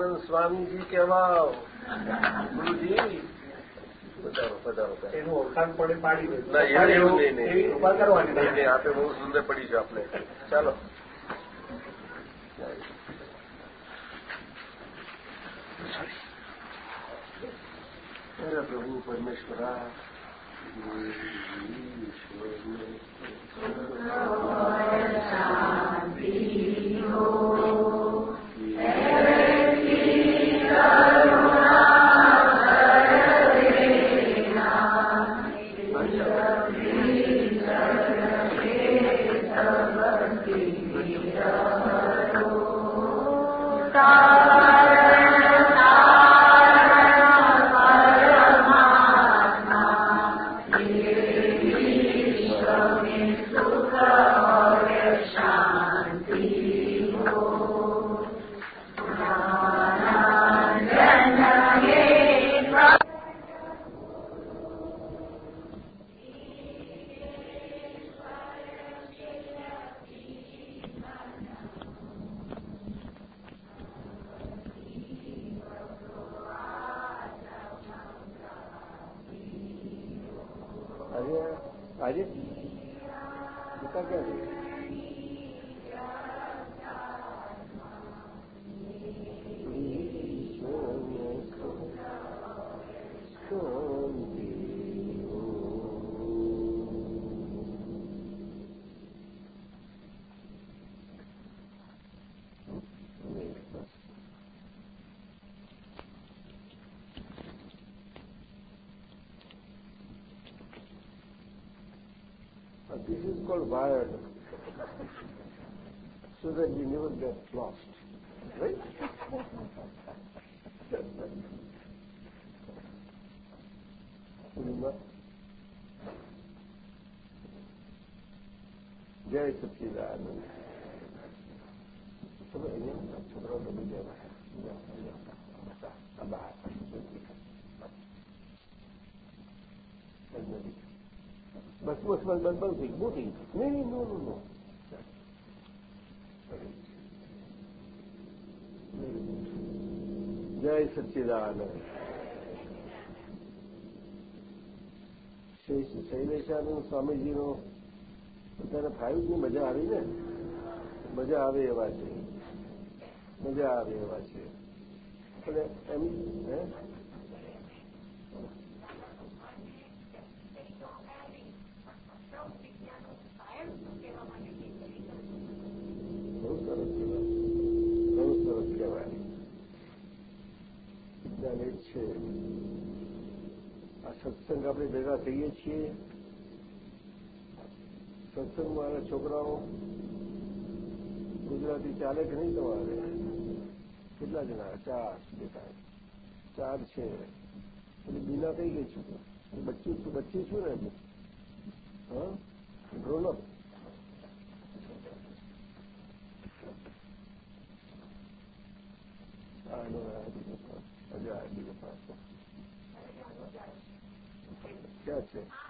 સહજાનંદ સ્વામીજી કહેવાઓ. ગુરુજી એનું ઓળખાણ પડે પાડી કૃપા કરવાની આપે બહુ સુંદર પડી છે આપણે. ચાલો. પ્રભુ પરમેશ્વરા ઈશ્વર this is called wired, so that we never get lost. إذا أمن ثم إنهم تدعون بالجامعة طبعا بس بس بس بس بوطي ني نو نو نو जय सच्चिदानंद श्री शैलेशानंद स्वामी जी नो સ્વામીજીનો ફાઇવની મજા આવી ને? મજા આવે એવા છે. મજા આવે એવા છે. એટલે એમ, હે? બહુ સરસ બહુ સરસ કહેવાય. વિજ્ઞાન છે. આ સત્સંગ આપણે ભેગા થઈએ છીએ. સત્સંગમાં અને છોકરાઓ ગુજરાતી ચાલે કે નહીં તમારે? કેટલા જણા? ચાર દેખાય ચાર છે. એટલે બીના કઈ ગઈ છું બચ્ચી છું બચ્ચી છું ને હા? ડ્રોનઅપ I know that I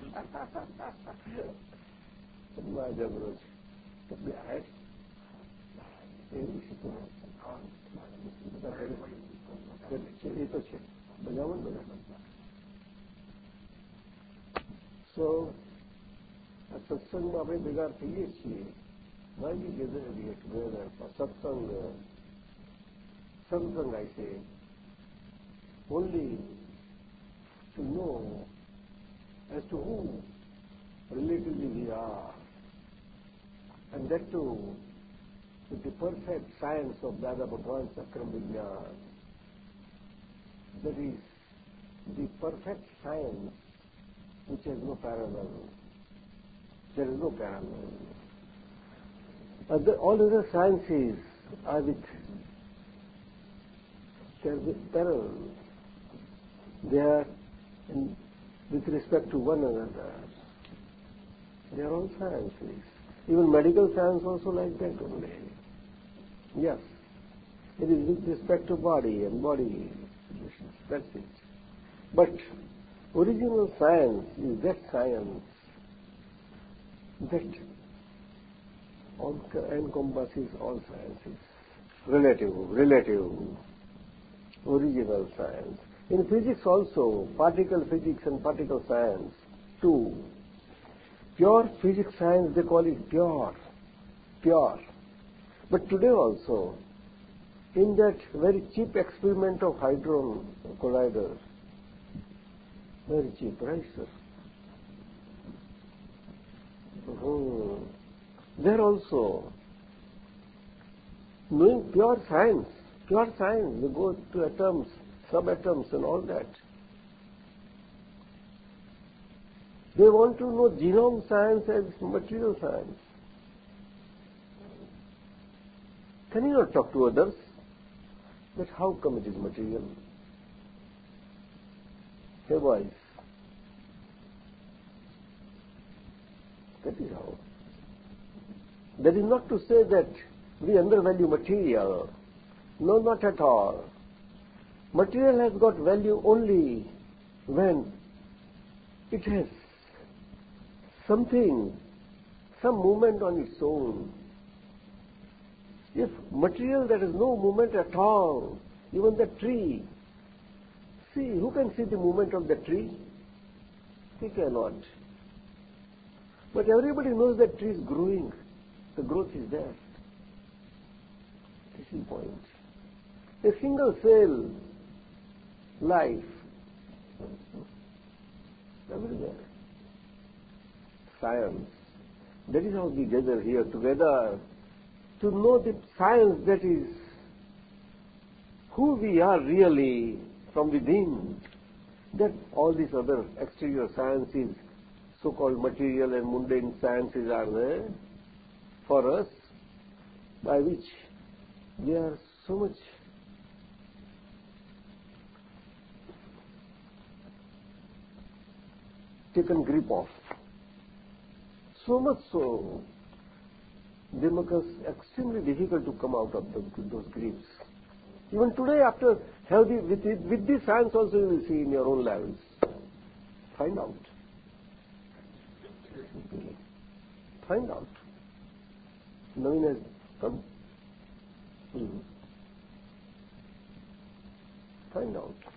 الله جبروت تبعت So, આ સત્સંગમાં આપણે ભેગા થઈએ છીએ. Why be gather gate gather satsang સત્સંગ I say only to know as to who relatively we are, and that too with the perfect science of Dada Bhagwan's Akram Vignan. That is the perfect science which has no parallel. There is no parallel. Other, all other sciences are with parallel. They are in, with respect to one another. They are all sciences. Even medical science also like that only. Yes. It is with respect to body and body relations. That's it. But original science is that science that encompasses all sciences. Relative, relative, original science. In physics also, particle physics and particle science, too. Pure physics science, they call it pure, pure. But today also, in that very cheap experiment of Hadron Collider, very cheap, right, sir? Hmm. There also, knowing pure science, pure science, they go to atoms, subatoms and all that. They want to know genome science as material science. Can you not talk to others? But how come it is material? Hey boys, that is how. That is not to say that we undervalue material. No, not at all. Material has got value only when it has something, some movement on its own. If material there is no movement at all, even the tree, see, who can see the movement of the tree? He cannot. But everybody knows that tree is growing. The growth is there. This is the point. A single cell life everywhere. Science. That is how we gather here together to know the science that is who we are really from within. That all these other exterior sciences, so-called material and mundane sciences are there for us by which we are so much taken grip of. So much so, they make us extremely difficult to come out of the, those grips. Even today, after healthy, with, with this science also you will see in your own lives. Find out. Find out. Naveen has come. Hmm. Find out.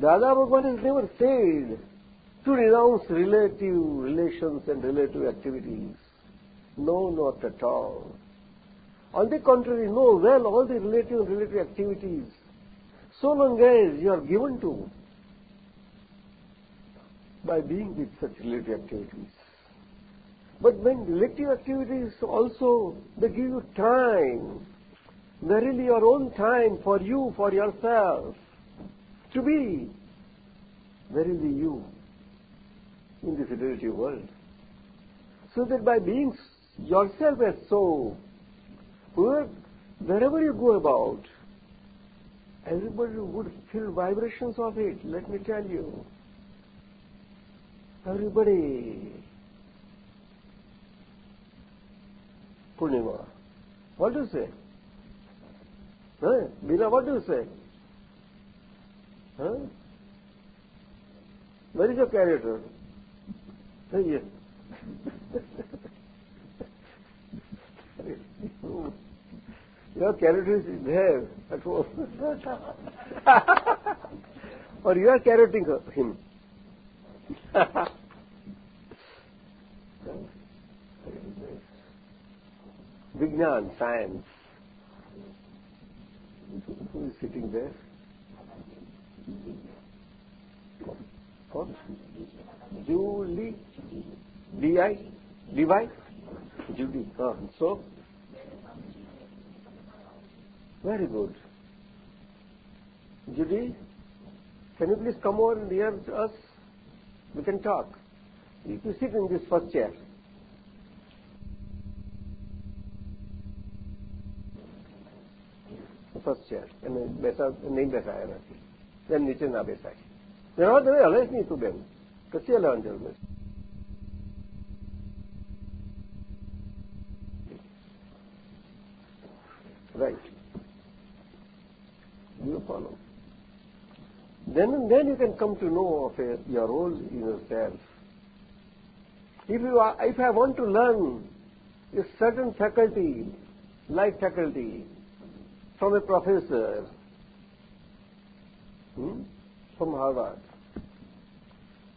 Dada Bhagwan has never said to renounce relative relations and relative activities. No, not at all. On the contrary, know well all the relative and relative activities, so long as you are given to by being with such relative activities. But when relative activities also, they give you time verily your own time for you, for yourself, to be verily you in the relative world. So that by being yourself as so, wherever you go about, everybody would feel vibrations of it, let me tell you. Everybody. Purnima. What do you say? Huh? Bina, what do you say? Huh? Where is your character? Yes. your character is there at home. or you are carroting him. Vignan, science. Who is sitting there? What? Julie. D-I? Divide? Judy. Oh, so? Very good. Judy, can you please come over near us? We can talk. You sit in this first chair. First chair. नहीं बैठा name, I है એમ નીચે ના બેસાય એના તમે હલે જ નહીં તું બેન કશી હલાવાની જરૂર નથી right you follow then then you can come to know of a, your role in yourself if you are, if i want to learn a certain faculty life faculty from a professor hmm, from Harvard,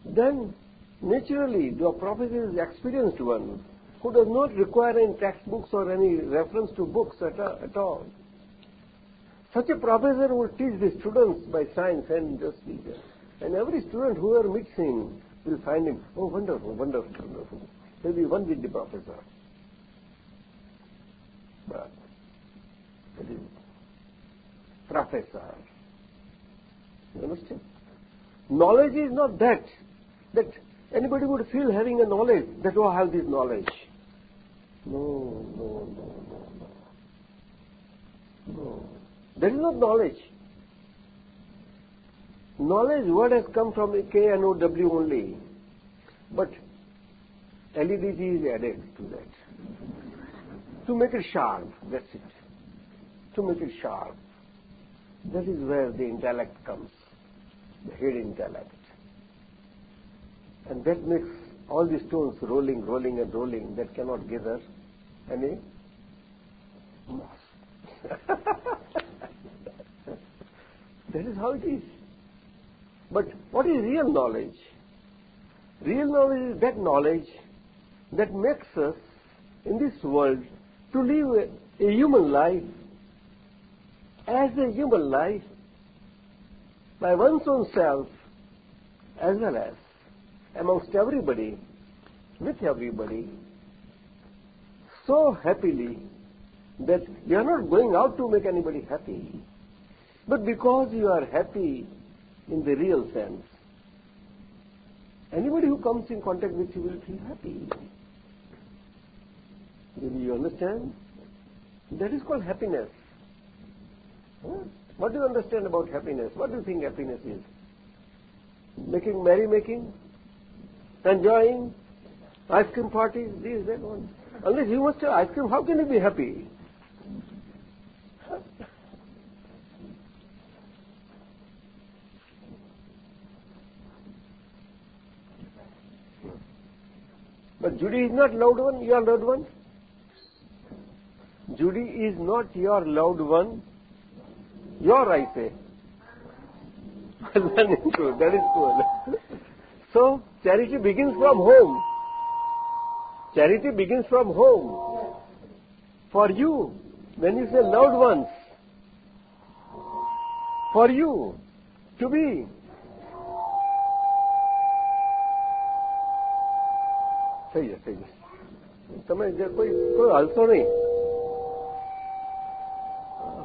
then naturally the professor is experienced one who does not require any textbooks or any reference to books at, at all. Such a professor will teach the students by science and justice. And every student whoever meets him will find him, oh, wonderful, wonderful, wonderful. Maybe one with the professor. But it is professor. You understand? Knowledge is not that, that anybody would feel having a knowledge, that oh, I have this knowledge. No, no, no, no, no. No. That is not knowledge. Knowledge word has come from K N O W only. But LEDG is added to that. To make it sharp, that's it. To make it sharp. That is where the intellect comes, the head intellect. And that makes all the stones rolling, rolling and rolling that cannot gather any moss. that is how it is. But what is real knowledge? Real knowledge is that knowledge that makes us in this world to live a, a human life as a human life by one's own self as well as amongst everybody, with everybody, so happily that you are not going out to make anybody happy, but because you are happy in the real sense, anybody who comes in contact with you will feel happy. Do you understand? That is called happiness. What do you understand about happiness? What do you think happiness is? Making merry-making? Enjoying? Ice cream parties? This, that, one. Unless you must have ice cream, how can you be happy? But Judy is not loved one, your loved one. Judy is not your loved one Your, I say. Learning true, that is good. so, charity begins from home. Charity begins from home. For you, when you say loved ones, for you to be થઈ જશે થઈ જશે તમે કોઈ કોઈ હલશો નહીં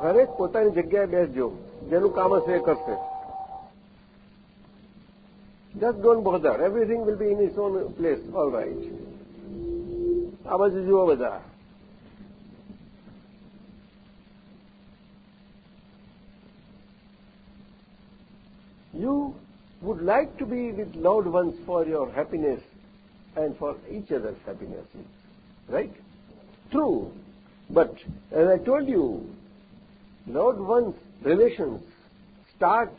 હરેક પોતાની જગ્યાએ બેસજો જેનું કામ હશે એ કરશે just don't bother everything will be in its on place all right આ બાજુ જુઓ બધા You would like to be with loved ones for your happiness and for each other's happiness. Right? True. But as I told you, loved ones' relations start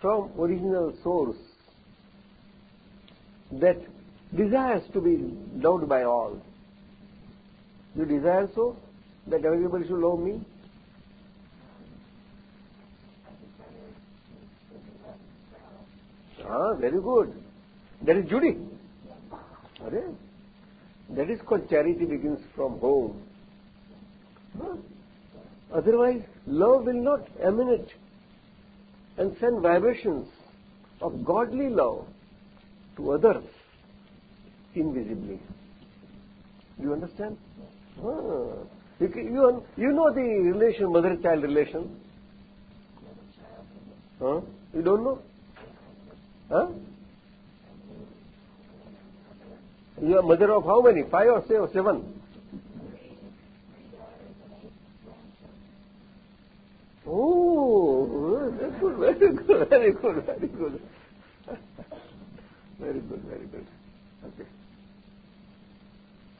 from original source that desires to be loved by all. You desire so that everybody should love me? Ah, very good. That is Judy. Are? That is called charity begins from home. Huh? Otherwise, love will not emanate and send vibrations of godly love to others invisibly. Do you understand? Ah. You, you, you know the relation, mother-child relation? Huh? You don't know? Huh? You are mother of how many? Five or seven? Oh, very good, very good, very good, very good. very good, very good. Okay.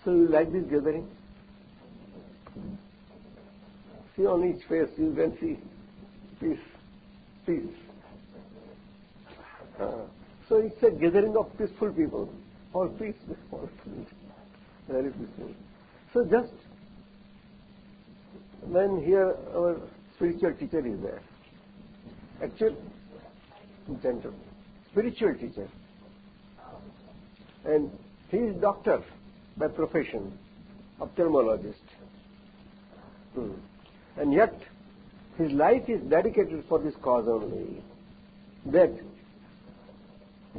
So you like this gathering? See on each face you can see peace, peace. Uh, so it's a gathering of peaceful people, all peace, all peaceful, very peaceful. So just when here our spiritual teacher is there, actual, gentle, spiritual teacher, and he is doctor by profession, ophthalmologist. Hmm. And yet, his life is dedicated for this cause only. That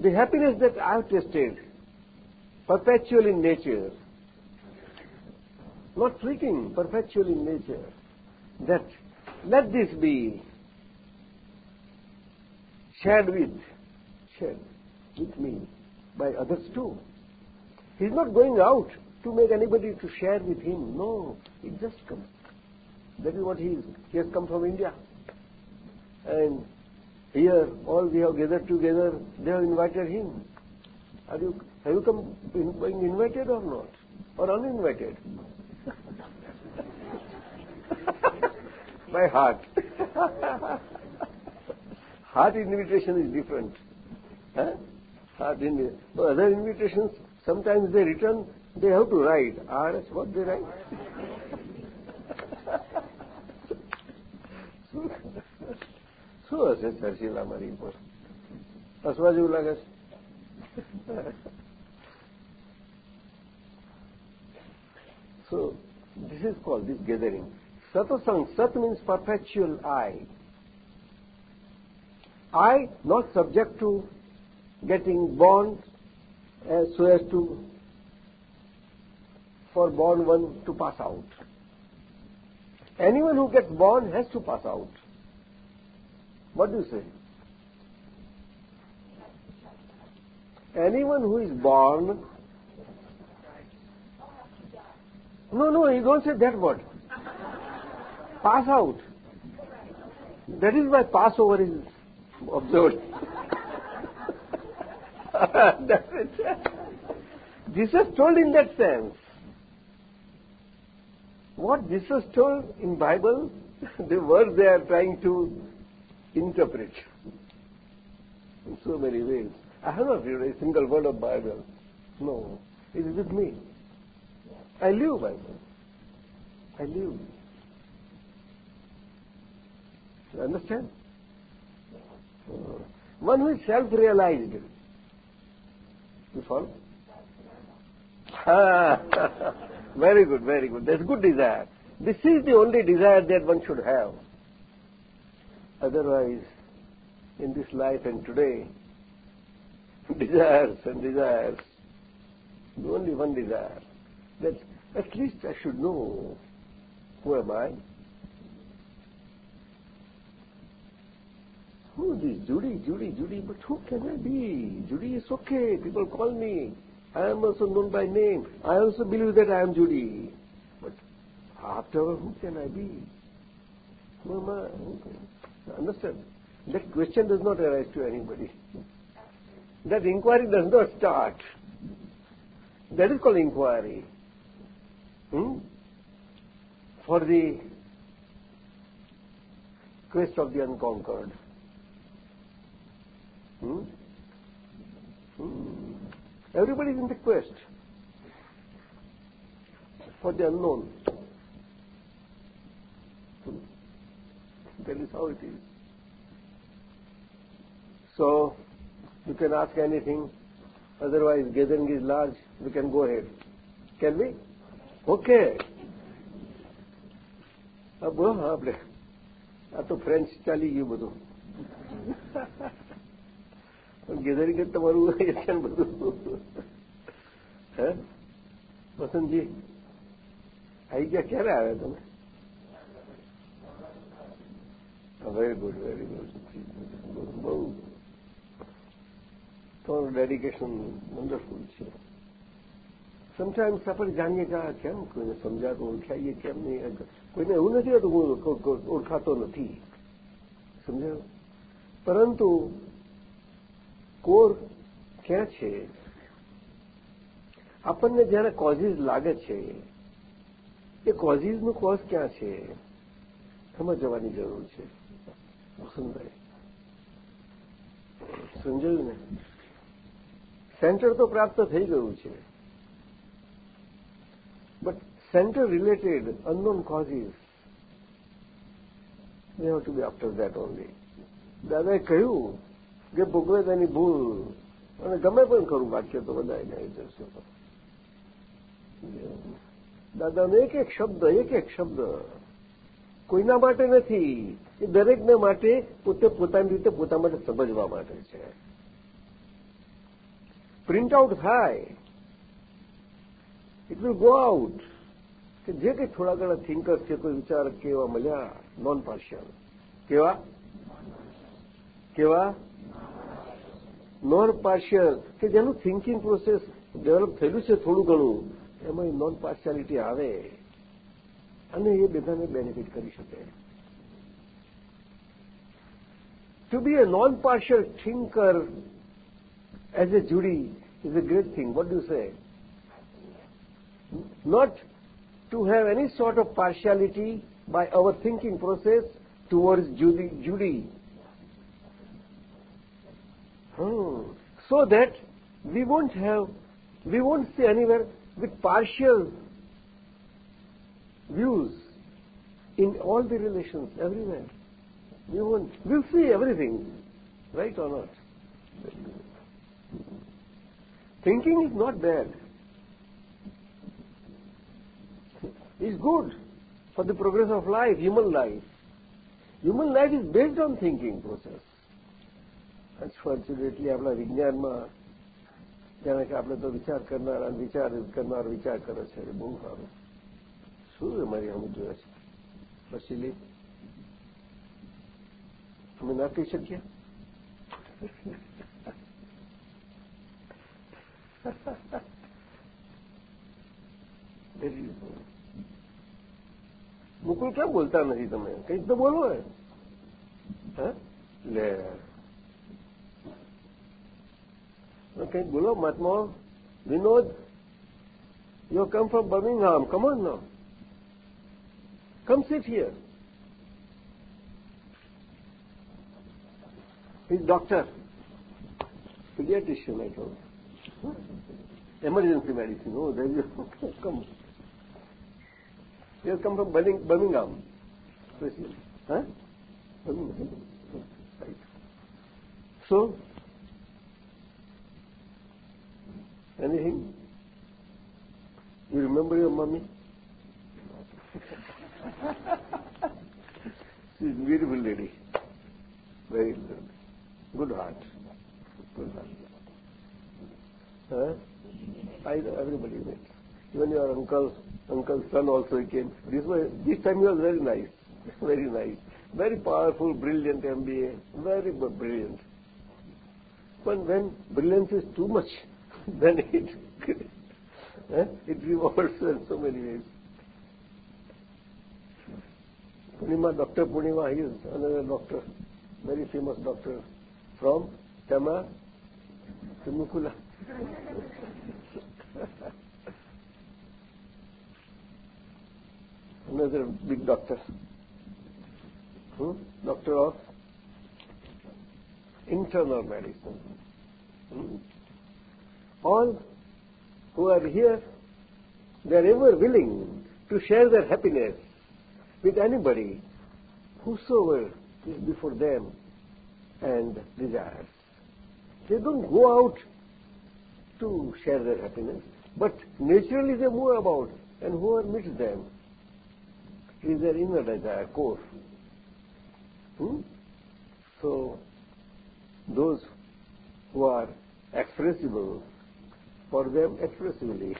the happiness that I have tasted, perpetual in nature, not fleeting, perpetual in nature, that let this be shared with, shared with me by others too. He's not going out to make anybody to share with him. No, it just comes. That is what he is. He has come from India. And here, all we have gathered together, they have invited him. Are you, have you come being invited or not? Or uninvited? By heart. heart invitation is different. Huh? Heart invitation. Other invitations, sometimes they return, they have to write. Ah, that's what they write. શું હશે ચર્ચિલા મારી ઉપર હસવા જેવું લાગે છે So, this is called this gathering. Satasang, Sat means perpetual I. I not subject to getting born uh, so as to for born one to pass out. Anyone who gets born has to pass out. What do you say? Anyone who is born. No, no, you don't say that word. Pass out. That is why Passover is observed. That's it. Jesus told in that sense. What Jesus told in Bible, the words they are trying to interpret in so many ways. I have not read a single word of Bible. No, it is with me. I live Bible. I live. You understand? One who is self-realized. You follow? very good, very good. That's good desire. This is the only desire that one should have. Otherwise, in this life and today, desires and desires, only one desire, that at least I should know who am I, Who is this? Judy, Judy, Judy. But who can I be? Judy is okay. People call me. I am also known by name. I also believe that I am Judy. But after who can I be? Am I? Understand? That question does not arise to anybody. That inquiry does not start. That is called inquiry. Hmm? For the quest of the unconquered. Hmm? Hmm. Everybody is in the quest for the unknown. Hmm. That is how it is. So, you can ask anything, otherwise gathering is large, we can go ahead. Can we? Okay. હા બોલો હા આપણે આ તો French ચાલી ગયું બધું ગેધરી કે તમારું એ છે ને બધું હે વસંતજી આવી ગયા ક્યારે આવ્યા તમે વેરી ગુડ વેરી ગુડ બહુ તમારું ડેડિકેશન વન્ડરફુલ છે સમટાઈમ્સ આપણે જાણીએ કે આ કેમ કોઈને સમજાતું ઓળખાઈએ કેમ નહીં કોઈને એવું નથી હોતું હું ઓળખાતો નથી સમજાયું પરંતુ કોર ક્યાં છે? આપણને જ્યારે કોઝિસ લાગે છે એ કોઝિસનું કોઝ ક્યાં છે? સમજવાની જરૂર છે. વસુંધરે સમજાયું ને? સેન્ટર તો પ્રાપ્ત થઈ ગયું છે. But center-related unknown causes, they have to be after that only. દાદાએ કહ્યું કે ભોગવે તેની ભૂલ. અને ગમે પણ ખરું, વાક્ય તો બધાને આવી જશે દાદાનો એક એક શબ્દ, એક એક શબ્દ કોઈના માટે નથી. એ દરેકને માટે પોતે પોતાની રીતે પોતા માટે સમજવા માટે છે. પ્રિન્ટ આઉટ થાય. ઇટ વિલ ગો આઉટ કે જે કંઈ થોડા ઘણા થિંકર્સ છે, કોઈ વિચારક કેવા મળ્યા નોન પાર્શિયલ કેવા? કેવા? નોન પાર્શિયલ કે જેનું થિંકિંગ પ્રોસેસ ડેવલપ થયેલું છે થોડું ઘણું એમાં નોન પાર્શિયાલિટી આવે અને એ બધાને બેનિફિટ કરી શકે to be a non-partial thinker as a Judy is a great thing. What do you say? Not to have any sort of partiality by our thinking process towards Judy. Judy. So that we won't have, we won't see anywhere with partial views in all the relations, everywhere. We won't, we'll see everything, right or not? Thinking is not bad. It's good for the progress of life, human life. Human life is based on thinking process. Unfortunately, આપણા વિજ્ઞાનમાં જાણે કે આપણે તો વિચાર કરનાર અને વિચાર કરનાર વિચાર કરે છે એ બહુ સારું શું અમારી અમે જોયા છે પછી અમે ના કહી શકીએ મુકુલ કેમ બોલતા નથી તમે કંઈક તો બોલો હે લે કંઈક બોલો મહાત્મા Vinod You come from Birmingham. Come on now. Come sit here. He's doctor. Pediatrician, I told. Emergency medicine. Oh, there you come. You have come from Birmingham. Huh? Birmingham. Right. So, anything? You remember your mummy? She's a beautiful lady. Very good. Good heart. Good heart. Huh? I know everybody went. Even your uncle's uncle's son also came. This way, this time he was very nice. Very nice. very powerful, brilliant MBA, very brilliant. But when brilliance is too much, then it eh, it revolts in so many ways. Purnima, Dr. Purnima, he is another doctor, very famous doctor from Tama, Timukula. another big doctor. Hmm? Doctor of internal medicine. Hmm? All who are here, they are ever willing to share their happiness with anybody, whosoever is before them and desires. They don't go out to share their happiness, but naturally they move about, and whoever meets them is their inner desire, core. Hmm? So, those who are expressible, for them expressively.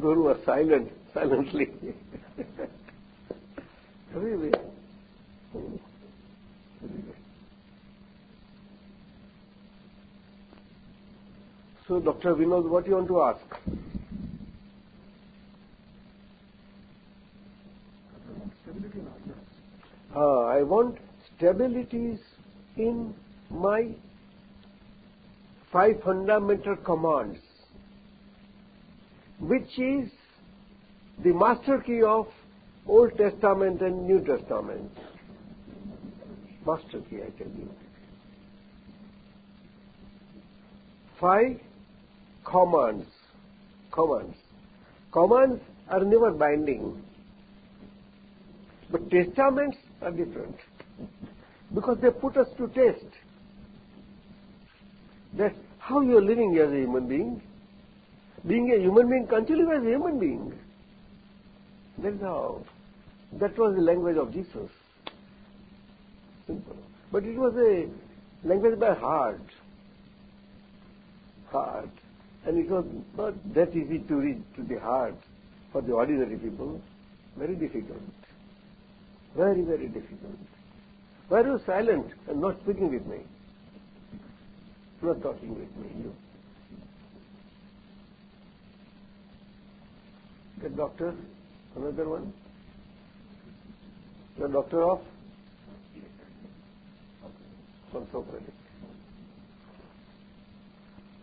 Guru was silent, silently. really. So, Dr. Vinod, what do you want to ask? Uh, I want stabilities in my five fundamental commands, which is the master key of Old Testament and New Testament. Master key, I tell you. Five commands. Commands. Commands are never binding. But testaments are different. Because they put us to test. That how you are living as a human being. Being a human being, can't you live as a human being? That's how. That was the language of Jesus. Simple. But it was a language by heart. Heart. And it was not that easy to read to the heart for the ordinary people. Very difficult. Very, very difficult. Why are you silent and not speaking with me? Not talking with me, you. The doctor, another one. The doctor of orthopedic.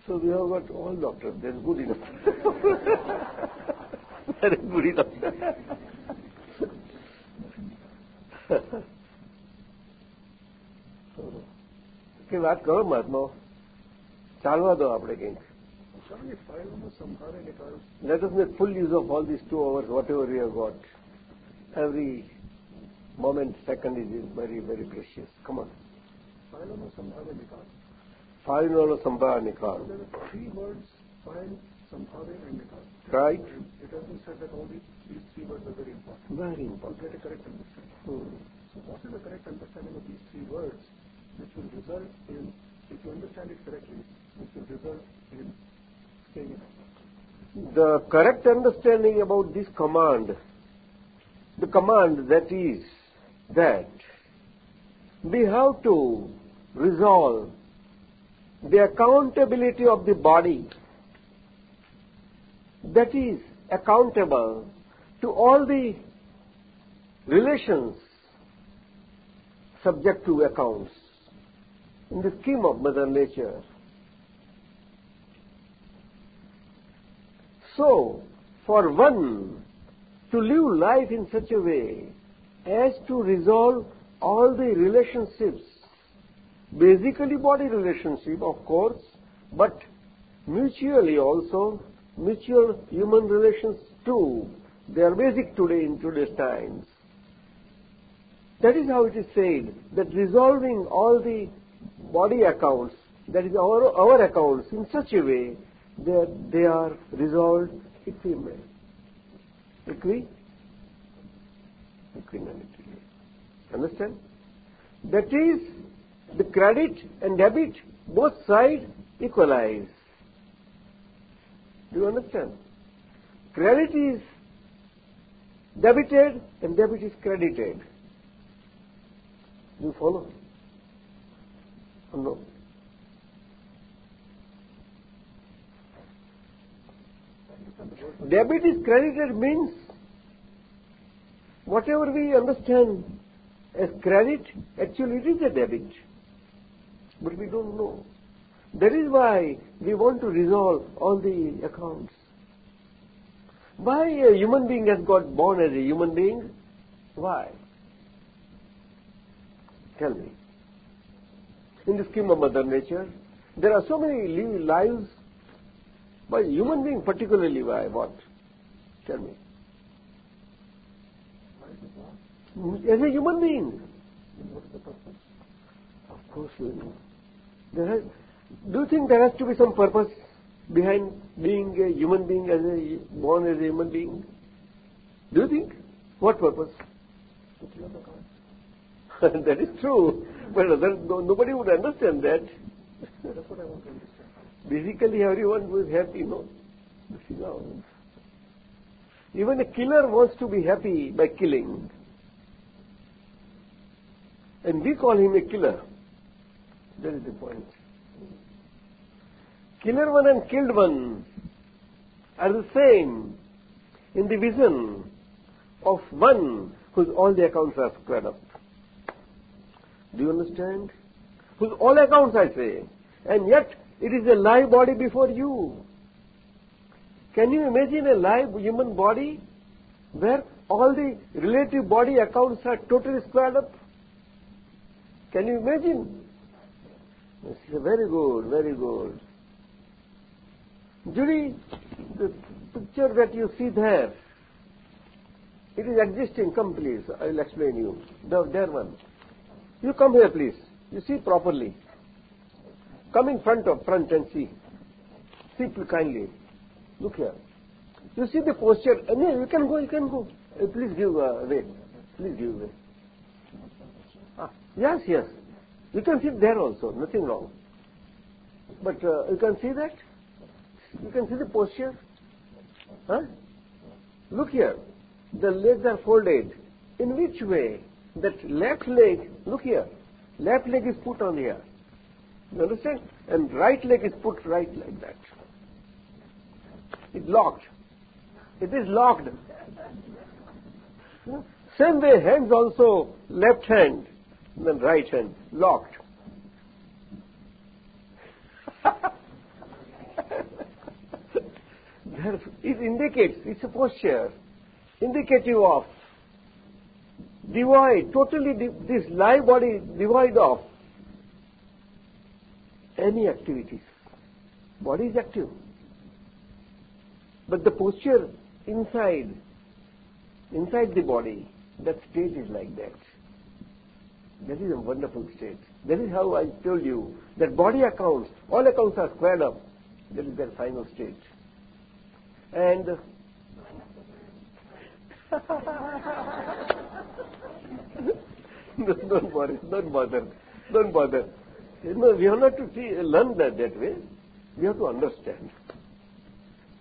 So we have got all doctors. That's good enough. Very good enough. કે વાત કરો મહાત્માઓ ચાલવા દો આપણે કંઈક Let us make full use of all these two hours, whatever we have got. Every moment, second is very, very precious. Come on. ફાઇલનો સંભાળ નિકાલ Three words, file, sambhave and nikal. Right. It has been said that all these, these three words are very important. Very To important. get a correct understanding. Hmm. So what is the correct understanding of these three words which will result in, if you understand it correctly, result in staying in The correct understanding about this command, the command that is that we have to resolve the accountability of the body that is accountable to all the relations subject to accounts in the scheme of Mother Nature. So, for one to live life in such a way as to resolve all the relationships, basically body relationship, of course, but mutually also, mutual human relations too. They are basic today in today's times. That is how it is said that resolving all the body accounts, that is our, our accounts, in such a way that they are resolved equally. Equi? Equanimity. Understand? That is, the credit and debit, both sides equalize. Do you understand? Credit is debited and debit is credited. Do you follow? No? Debit is credited means whatever we understand as credit, actually it is a debit. But we don't know. That is why we want to resolve all the accounts. Why a human being has got born as a human being? Why? Tell me. In the scheme of Mother Nature, there are so many lives by human being particularly why what? Tell me. As a human being. Of course you know. There has, do you think there has to be some purpose behind being a human being as a born as a human being? Do you think? What purpose? That is true, other, no, nobody would understand that. That's what I want to understand. Basically, everyone was happy, no? Even a killer wants to be happy by killing. And we call him a killer. That is the point. Killer one and killed one are the same in the vision of one whose all the accounts are squared up. Do you understand? Whose all accounts, I say. And yet, it is a live body before you. Can you imagine a live human body where all the relative body accounts are totally squared up? Can you imagine? Very good, very good. Judy, the picture that you see there, it is existing. Come, please. I will explain you. The, there one. You come here, please. You see properly. Come in front of front and see. See kindly. Look here. You see the posture. Uh, no, you can go. You can go. Uh, please give uh, way. Please give way. Ah, yes, yes. You can sit there also. Nothing wrong. But uh, you can see that. You can see the posture. Huh? Look here. The legs are folded. In which way? That left leg. Look here. Left leg is put on here. You understand? And right leg is put right like that. It's locked. It is locked. Same way, hands also, left hand, then right hand, locked. it indicates, it's a posture, indicative of divide, totally this live body divide of any activities. Body is active. But the posture inside, inside the body, that state is like that. That is a wonderful state. That is how I told you that body accounts, all accounts are squared up. That is their final state. And don't worry, don't bother, don't bother. You know, we have not to see, learn that that way. We have to understand.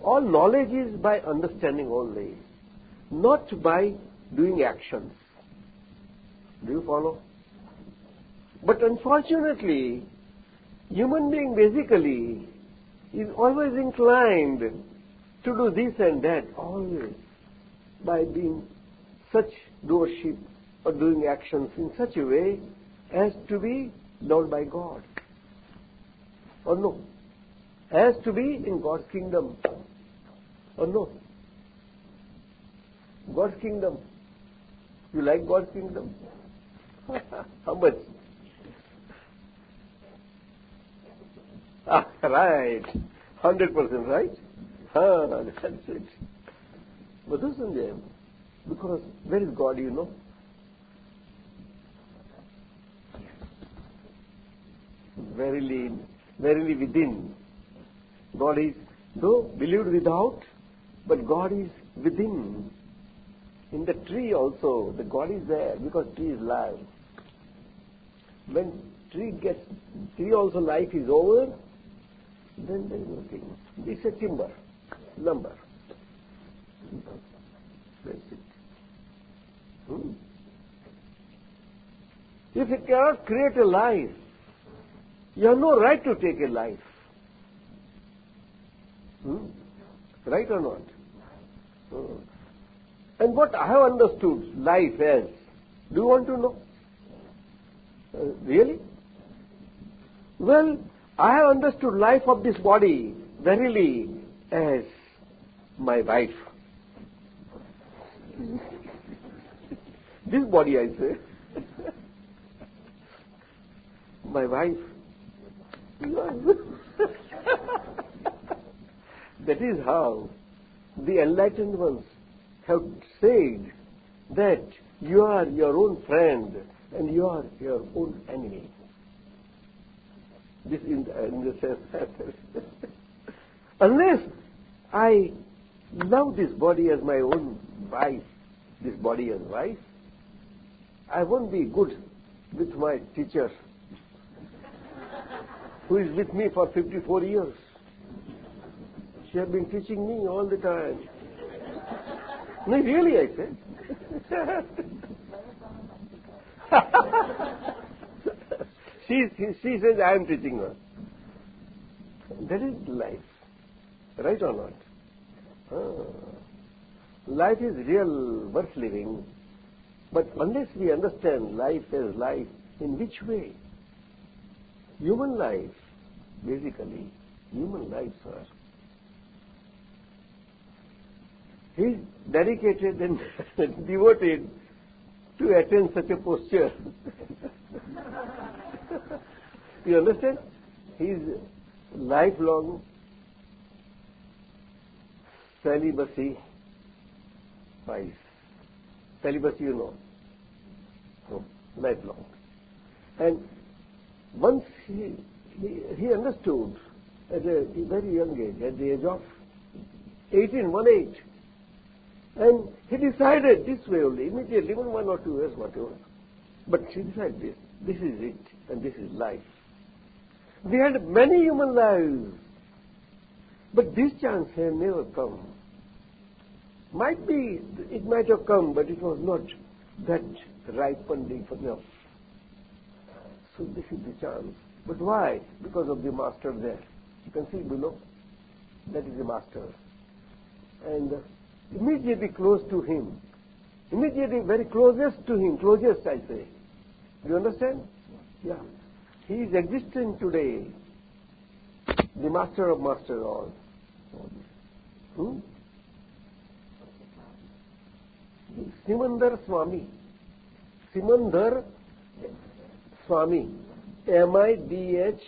All knowledge is by understanding only, not by doing actions. Do you follow? But unfortunately, human being basically is always inclined to do this and that, always, by being such doership or doing actions in such a way as to be known by God. Or no? Has to be in God's kingdom. Or no? God's kingdom. You like God's kingdom? How much? Ah, right. 100% right? Ah, that's it. Madhusanjay, because where is God, you know? verily, verily within. God is, though believed without, but God is within. In the tree also, the God is there because tree is live. When tree gets, tree also life is over, then there is nothing. It's a timber, lumber. Hmm? If you cannot create a life, you have no right to take a life. Hmm? Right or not? Hmm. And what I have understood life as, do you want to know? Uh, really? Well, I have understood life of this body verily as my wife. This body, I say. my wife. that is how the enlightened ones have said that you are your own friend and you are your own enemy. This in the, in the sense unless I love this body as my own wife, this body as wife, I won't be good with my teacher who is with me for 54 years. She has been teaching me all the time. No, really, I said. she, she says, I am teaching her. That is life. Right or not? Ah. Life is real, worth living. But unless we understand life as life, in which way? Human life, basically, human life, are He is dedicated and devoted to attain such a posture. you understand? He is lifelong celibacy wise. Celibacy, you know. So, lifelong. And once he, he, he understood at a very young age, at the age of 18, one age, and he decided this way only, immediately, even one or two years, whatever. But he decided this. This is it, and this is life. We had many human lives, but this chance had never come. Might be, it might have come, but it was not that ripened enough. So this is the chance. But why? Because of the master there. You can see below. That is the master. And immediately close to him. Immediately very closest to him, closest I say. You understand? Yeah. He is existing today, the master of masters all. Hmm? Simandhar Swami. Simandhar Swami. M-I-D-H-A-R.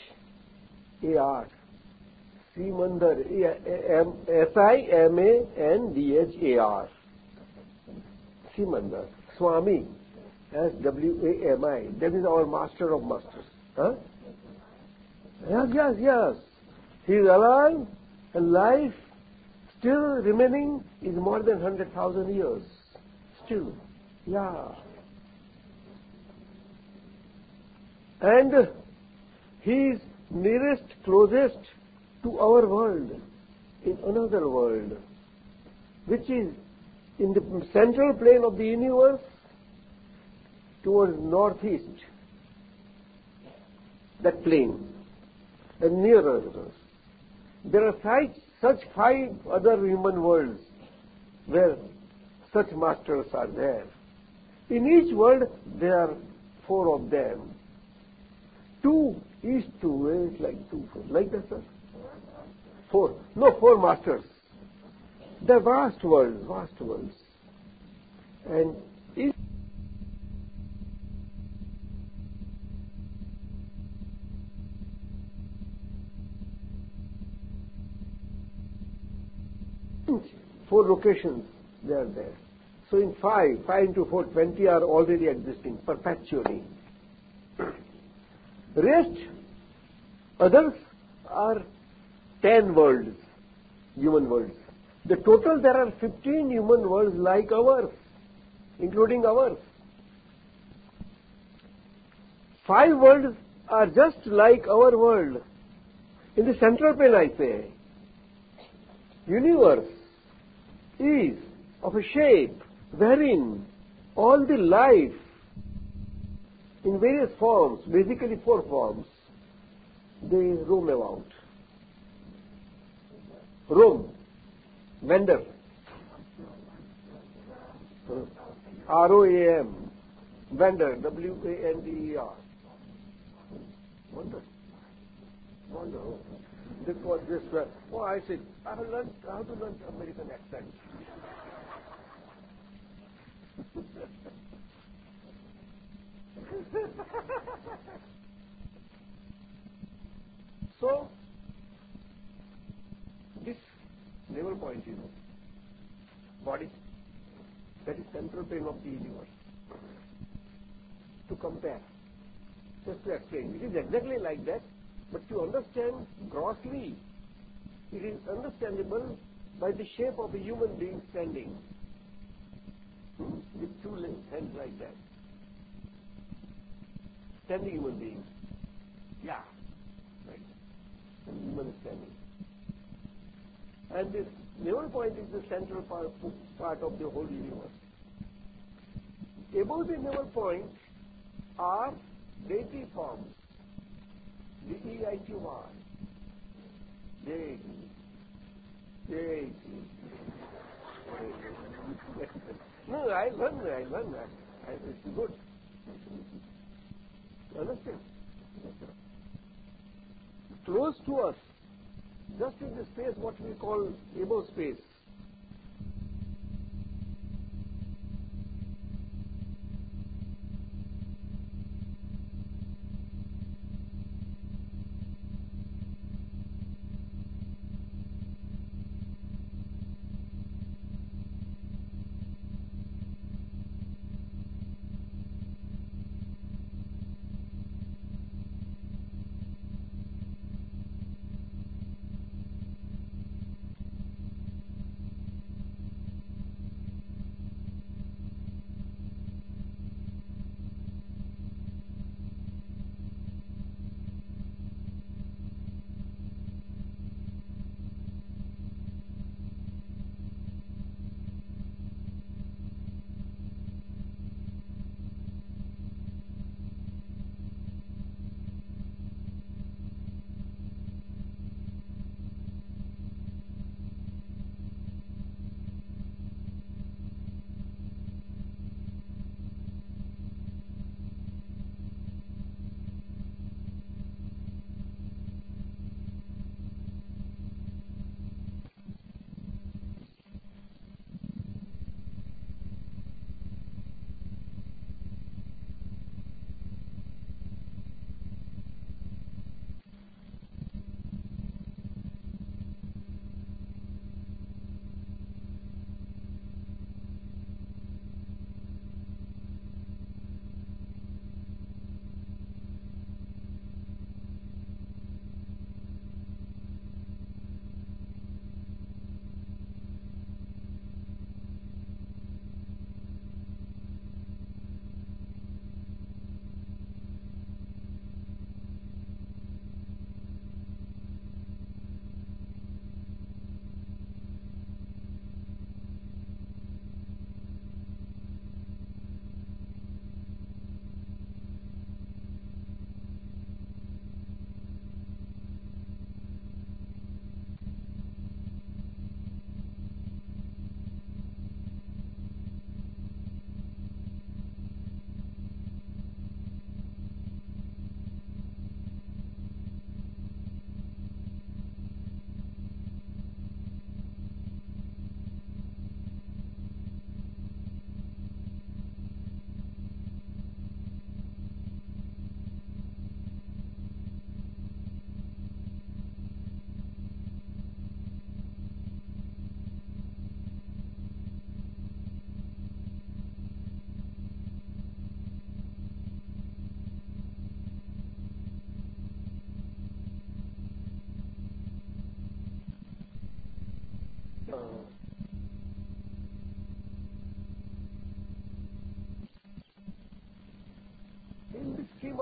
Simandhar, S-I-M-A-N-D-H-A-R. Simandhar, Swami, S-W-A-M-I. That is our master of masters. Yes, yes, yes. He is alive and life still remaining is more than 100,000 years. Still. Yeah. And he is nearest, closest to our world, in another world, which is in the central plane of the universe towards northeast, that plane, and nearer us. There are such, such five other human worlds where such masters are there. In each world, there are four of them. Two east two west, like two, four, like that, sir. Four. No, four masters. They're vast worlds, vast worlds. And each four locations they are there. So in five, five into four, twenty are already existing perpetually. Rest, others are ten worlds, human worlds. The total there are 15 human worlds like ours, including ours. Five worlds are just like our world. In the central plane, I say, universe is of a shape wherein all the life in various forms, basically four forms, they roam about. Roam, vendor, R-O-A-M, vendor, W-A-N-D-E-R. Wonder. Wonder. This was this. Oh, I said, I have learned how to learn American accent. so, this navel point, know, body, that is central plane of the universe. To compare, just to explain, it is exactly like that, but to understand grossly, it is understandable by the shape of a human being standing with two hands like that. Standing human being. Yeah. Right. And human standing. And this navel point is the central part, part of the whole universe. Above the navel point are deity forms. The E-I-Q-R. Deity. Deity. No, I learned, I learned. I, I, it's good. Understand? Close to us, just in the space what we call above space,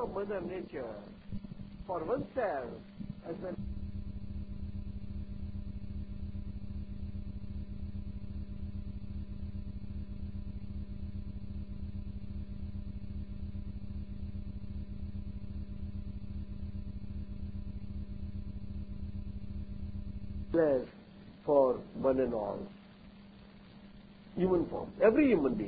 of Mother Nature for oneself as well. for one and all human form every human being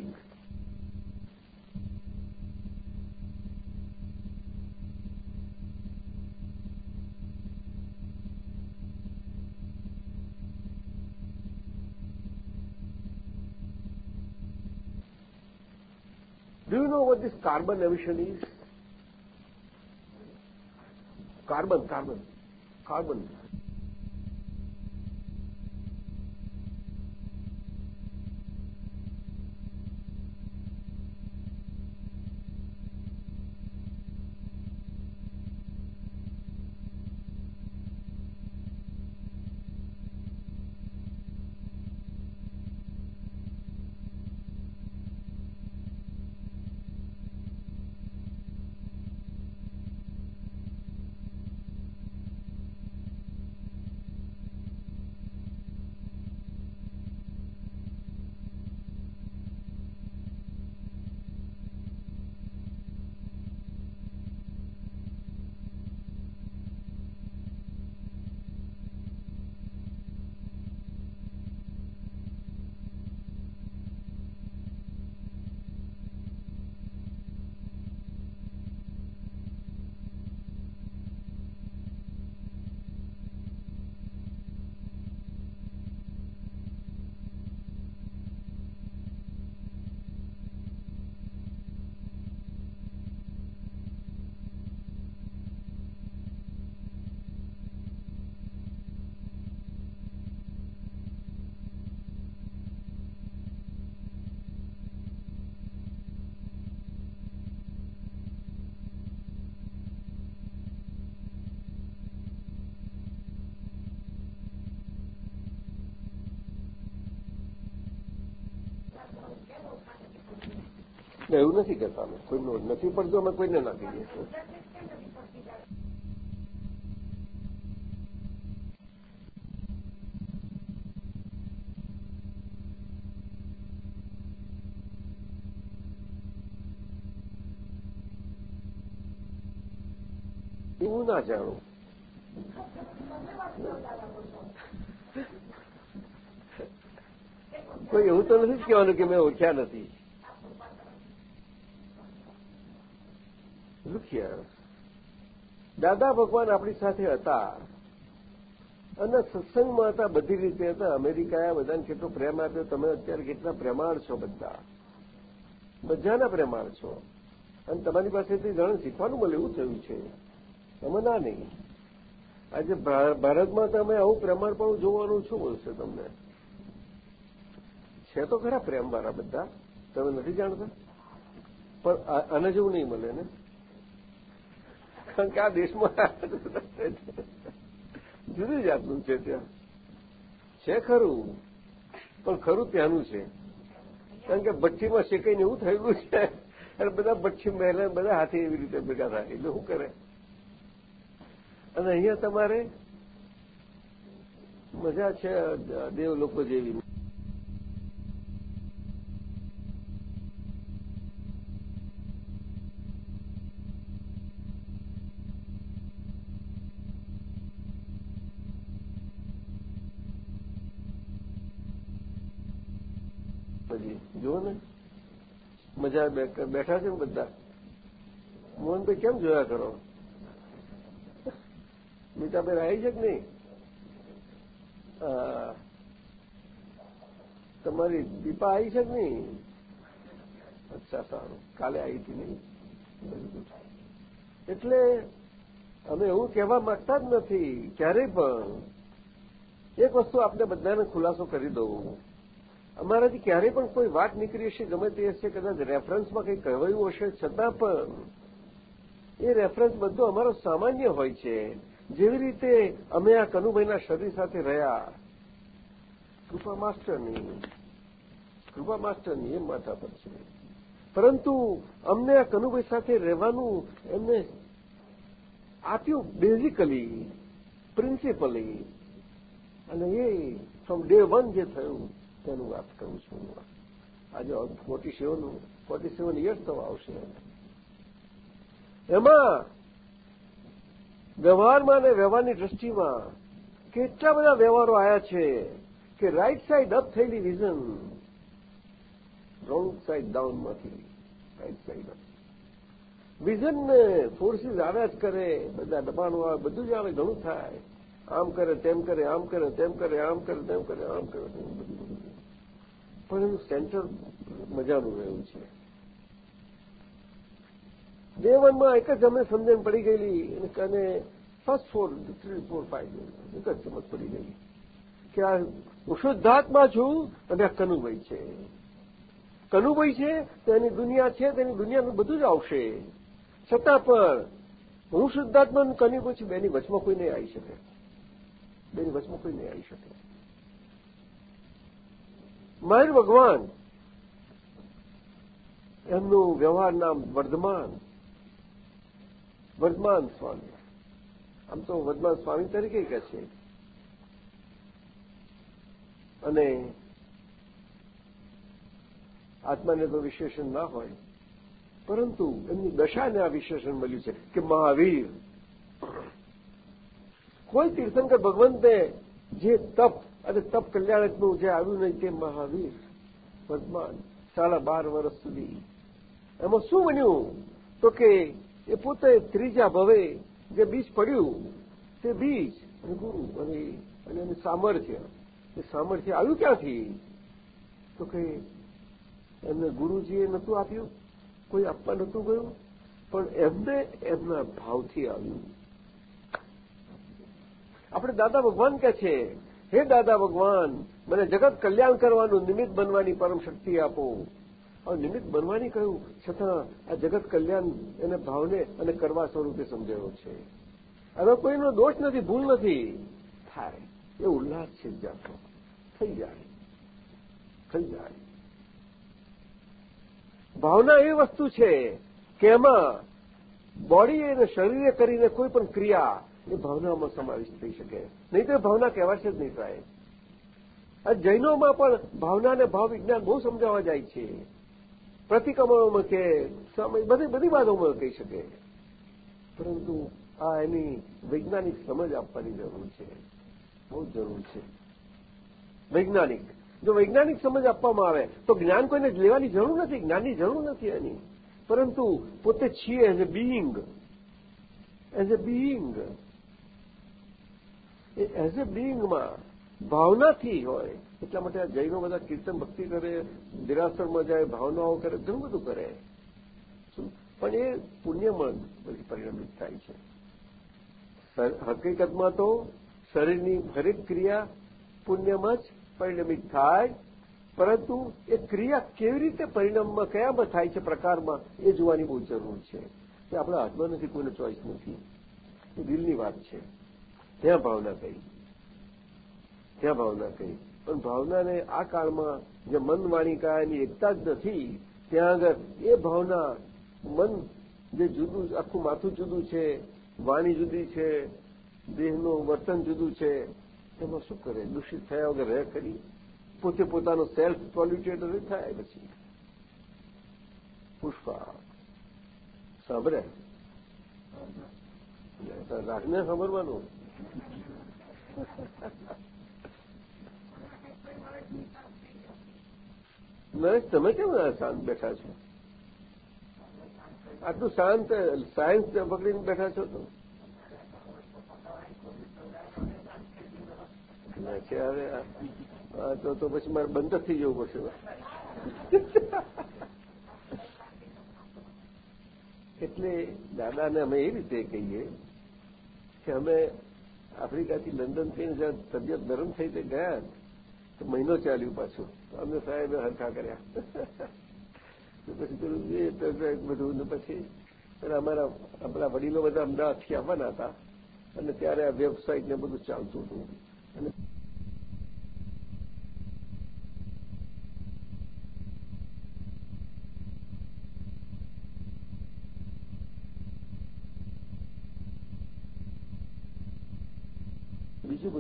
carbon emission is? Carbon, carbon, carbon. એવું નથી કહેતા અમે. કોઈનું નથી પડતું અમે કોઈને ના કહીએ. એવું ના જાણું. કોઈ એવું તો નથી કહેવાનું કે મેં ઓછા નથી. દાદા ભગવાન આપણી સાથે હતા. અને સત્સંગમાં હતા, બધી રીતે હતા. અમેરિકાએ બધાને કેટલો પ્રેમ આપ્યો. તમે અત્યારે કેટલા પ્રેમાળ છો બધા. બધાના પ્રેમાળ છો. અને તમારી પાસેથી ઘણું શીખવાનું મળે એવું થયું છે. તમે ના નહીં. આજે ભારતમાં તમે આવું પ્રેમાળ પણ જોવાનું શું બોલશે તમને? છે તો ખરા પ્રેમવાળા બધા. તમે નથી જાણતા? પણ આને જેવું નહીં મળે ને? કારણ કે આ દેશમાં જુદી જાતનું છે ત્યાં. છે ખરું, પણ ખરું ત્યાંનું છે. કારણ કે ભઠ્ઠીમાં શેકાઈને એવું થયેલું છે, અને બધા ભઠ્ઠી મહેલા બધા હાથે એવી રીતે ભેગા થાય. એટલે શું કરે? અને અહીંયા તમારે મજા છે દેવ લોકો જેવી. જુઓ ને. મજા બેઠા છે ને બધા. મોહનભાઈ કેમ જોયા કરો? મીતાબેન આવી છે કે નહીં? તમારી દીપા આવી છે કે નહીં? અચ્છા, સારું. કાલે આવી હતી નહીં? એટલે અમે એવું કહેવા માંગતા જ નથી, ક્યારેય પણ. એક વસ્તુ આપણે બધાને ખુલાસો કરી દઉં. અમારાથી ક્યારેય પણ કોઈ વાત નીકળી હશે, ગમે તે હશે, કદાચ રેફરન્સમાં કંઈ કહેવાયું હશે, છતાં પણ એ રેફરન્સ બધો અમારો સામાન્ય હોય છે. જેવી રીતે અમે આ કનુભાઈના શરીર સાથે રહ્યા કૃપા માસ્ટરની કૃપા માસ્ટરની એમ માથા પર છે. પરંતુ અમને આ કનુભાઈ સાથે રહેવાનું એમને આપ્યું બેઝિકલી પ્રિન્સિપલી અને એ ફ્રોમ ડે વન જે થયું તેનું વાત કરું છું આજે forty seven forty seven years તો આવશે. એમાં વ્યવહારમાં અને વ્યવહારની દ્રષ્ટિમાં કેટલા બધા વ્યવહારો આવ્યા છે કે રાઈટ સાઈડ અપ થયેલી વિઝન રોંગ સાઈડ ડાઉનમાંથી રાઈટ સાઈડ અપ વિઝનને ફોર્સીસ આવ્યા જ કરે, બધા દબાણો આવે બધું જ આવે, ઘણું થાય. આમ કરે, તેમ કરે, આમ કરે, તેમ કરે, આમ કરે, તેમ કરે, આમ કરે, તેમ બધું. પણ એનું સેન્ટર મજાનું રહ્યું છે. બે વનમાં એક જ અમે સમજણ પડી ગયેલી અને first four three four five એક જ સમજ પડી ગઈ કે આ હું શુદ્ધાત્મા છું અને આ કનુભાઈ છે. કનુભાઈ છે તો એની દુનિયા છે, તેની દુનિયાનું બધું જ આવશે. છતાં પણ હું શુદ્ધાત્મા કનુભાઈ છું, બેની વચમાં કોઈ નહીં આવી શકે. બેની વચમાં કોઈ નહીં આવી શકે. મહેર ભગવાન. એમનું વ્યવહાર નામ વર્ધમાન. વર્ધમાન સ્વામી. આમ તો વર્ધમાન સ્વામી તરીકે કહે છે. અને આત્માને તો વિશેષણ ના હોય, પરંતુ એમની દશાને આ વિશેષણ મળ્યું છે કે મહાવીર. કોઈ તીર્થંકર ભગવંતે જે તપ અને તપ કલ્યાણકનું જે આવ્યું નહીં તે મહાવીર વર્તમાન સાડા બાર વર્ષ સુધી. એમાં શું બન્યું? તો કે એ પોતે ત્રીજા ભવે જે બીજ પડ્યું, તે બીજ અને ગુરુ અને એનું સામર્થ્ય. એ સામર્થ્ય આવ્યું ક્યાંથી? તો કે એમને ગુરુજીએ નહોતું આપ્યું, કોઈ આપવા નહોતું ગયું, પણ એમને એમના ભાવથી આવ્યું. આપણે દાદા ભગવાન ક્યાં છે હે દાદા ભગવાન, મને જગત કલ્યાણ કરવાનું નિમિત્ત બનવાની પરમ શક્તિ આપો. હવે નિમિત્ત બનવાની કહ્યું, છતાં આ જગત કલ્યાણ એને ભાવને અને કરવા સ્વરૂપે સમજાયો છે. હવે કોઈનો દોષ નથી, ભૂલ નથી. થાય. એ ઉલ્લાસ છે જાતો. થઈ જાય. થઈ જાય. ભાવના એ વસ્તુ છે કે એમાં બોડી અને શરીરે કરીને કોઈ પણ ક્રિયા એ ભાવનામાં સમાવિષ્ટ થઈ શકે. નહીં તો ભાવના કહેવાશે જ નહીં સાહેબ. આ જૈનોમાં પણ ભાવના અને ભાવ વિજ્ઞાન બહુ સમજાવવા જાય છે. પ્રતિક્રમણોમાં કે બધી બધી વાતોમાં કહી શકે. પરંતુ આ એની વૈજ્ઞાનિક સમજ આપવાની જરૂર છે. બહુ જરૂર છે. વૈજ્ઞાનિક. જો વૈજ્ઞાનિક સમજ આપવામાં આવે, તો જ્ઞાન કોઈને લેવાની જરૂર નથી. જ્ઞાનની જરૂર નથી એની. પરંતુ પોતે છીએ as a being as a being a as a બિંગમાં ભાવનાથી હોય, એટલા માટે આ જૈનો બધા કીર્તન ભક્તિ કરે દેરાસરમાં જાય, ભાવનાઓ કરે, ઘણું બધું કરે. પણ એ પુણ્યમાં બધી પરિણમિત થાય છે. હકીકતમાં તો શરીરની હરેક ક્રિયા પુણ્યમાં જ પરિણમિત થાય, પરંતુ એ ક્રિયા કેવી રીતે પરિણામમાં કયામાં થાય છે પ્રકારમાં, એ જોવાની બહુ જરૂર છે. એ આપણા હાથમાં નથી, કોઈને ચોઈસ નથી. એ દિલની વાત છે. ત્યાં ભાવના કહી ત્યાં ભાવના કહી પણ ભાવનાને આ કાળમાં જે મન વાણી કાયાની એકતા જ નથી ત્યાં આગળ એ ભાવના મન જે જુદું આખું માથું જુદું છે વાણી જુદી છે દેહનું વર્તન જુદું છે એમાં શું કરે? દૂષિત થયા વગર રહે કરી પોતે પોતાનો સેલ્ફ પોલ્યુટેડ થાય પછી. પુષ્પા સાંભળે રાખને સાંભળવાનું? નરેશ તમે કેમ શાંત બેઠા છો? આટલું શાંત સાયન્સ પકડીને બેઠા છો તો? હવે તો તો પછી મારે બંધ થઈ જવું પડશે. એટલે દાદાને અમે એ રીતે કહીએ કે અમે આફ્રિકાથી લંડન થઈને જ્યાં તબિયત ગરમ થઈ તે ગયા તો મહિનો ચાલ્યું પાછું. અમે સાહેબે હરખા કર્યા. પછી પેલું એ બધું ને પછી અમારા આપણા વડીલો બધા અમદાવાદથી આવવાના હતા. અને ત્યારે આ વેબસાઇટ ને બધું ચાલતું હતું. અને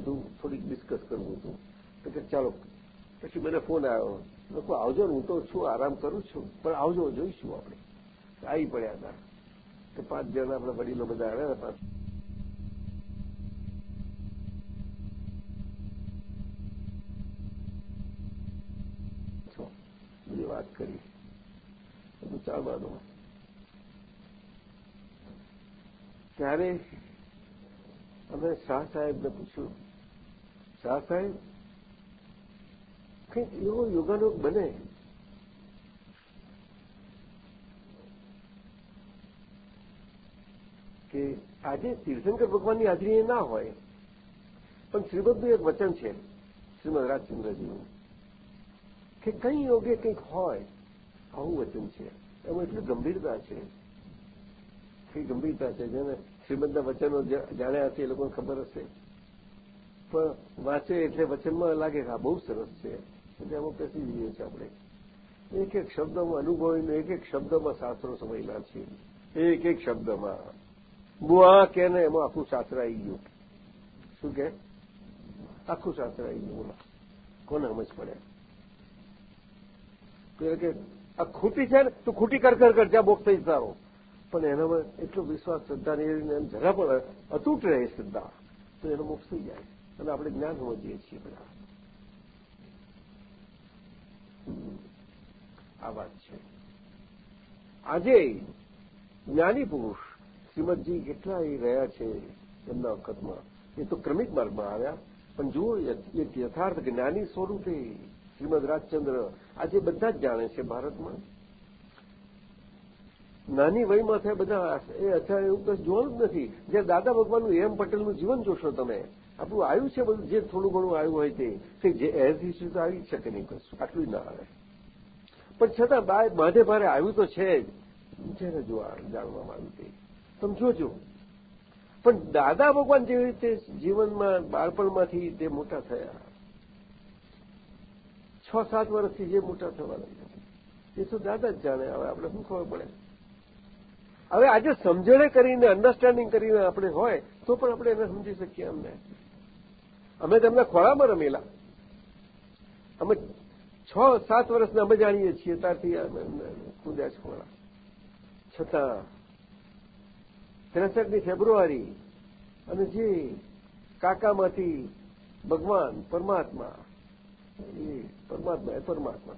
બધું થોડીક ડિસ્કસ કરવું હતું. કે ચાલો, પછી મને ફોન આવ્યો. લોકો આવજો હું તો છું, આરામ કરું છું. પણ આવજો, જોઈશું આપણે. આવી પડ્યા હતા. તો પાંચ જણા આપણા વડીલો બધા આવ્યા હતા બધી વાત કરી. બધું ચાલવાનું ત્યારે અમે શાહ સાહેબને પૂછ્યું સાહેબ? કંઈક એવો યોગાનુગ બને. કે આજે તીર્થંકર ભગવાનની હાજરી ના હોય, પણ શ્રીમદનું એક વચન છે, શ્રીમદ રાજચંદ્રજીનું, કે કંઈ યોગે કંઈક હોય, આવું વચન છે. એમાં એટલી ગંભીરતા છે. એટલી ગંભીરતા છે જેને શ્રીમદના વચનો જાણ્યા હશે એ લોકોને ખબર હશે. પણ વાંચે એટલે વચનમાં લાગે કે આ બહુ સરસ છે. એટલે એમાં પેસી જઈએ છીએ આપણે, એક એક શબ્દમાં અનુભવીને એક એક શબ્દમાં શાસ્ત્રો સમયેલા છીએ એક એક શબ્દમાં. બુઆ કે ને એમાં આખું શાસ્ત્ર આવી ગયું. શું કે? આખું શાસ્ત્ર આવી ગયું, બોલો. કોને સમજ પડે? એટલે કે, આ ખોટી છે ને, તું ખોટી કર કર જ્યાં બોક્સ થઈ તારો પણ એનામાં એટલો વિશ્વાસ, શ્રદ્ધા ને જરા પણ અતૂટ રહે શ્રદ્ધા. તો એનો મોક્ષ થઈ જાય. અને આપણે જ્ઞાન સમજીએ છીએ બધા. આ વાત છે. આજે જ્ઞાની પુરુષ શ્રીમદજી કેટલા એ રહ્યા છે એમના વખતમાં એ તો ક્રમિક માર્ગમાં આવ્યા. પણ જુઓ એક યથાર્થ જ્ઞાની સ્વરૂપે શ્રીમદ રાજચંદ્ર આજે બધા જ જાણે છે ભારતમાં. નાની વયમાં થયા બધા એ અત્યારે એવું કશું જોવાનું જ નથી. જે દાદા ભગવાનનું એમ પટેલનું જીવન જોશો તમે આપણું આવ્યું છે બધું, જે થોડું ઘણું આવ્યું હોય તે એઝ ઇસ્યુ તો આવી શકે નહીં કશું, આટલું ના આવે. પણ છતાં માધે ભારે આવ્યું તો છે જ. જેને જાણવામાં આવ્યું તે. તમે જોજો પણ દાદા ભગવાન જેવી રીતે જીવનમાં બાળપણમાંથી તે મોટા થયા. છ, સાત વર્ષથી જે મોટા થવા લાગ્યા. એ તો દાદા જ જાણે, હવે આપણે શું ખબર પડે? હવે આજે સમજણે કરીને અન્ડરસ્ટેન્ડિંગ કરીને આપણે હોય, તો પણ આપણે એને સમજી શકીએ અમને અમે તેમના ખોળામાં રમેલા. અમે છ, સાત વર્ષના અમે જાણીએ છીએ, ત્યારથી કુદ્યા છે ખોળા. છતાં, ત્રેસઠની ફેબ્રુઆરી, અને જે કાકામાંથી ભગવાન પરમાત્મા, એ પરમાત્મા એ પરમાત્મા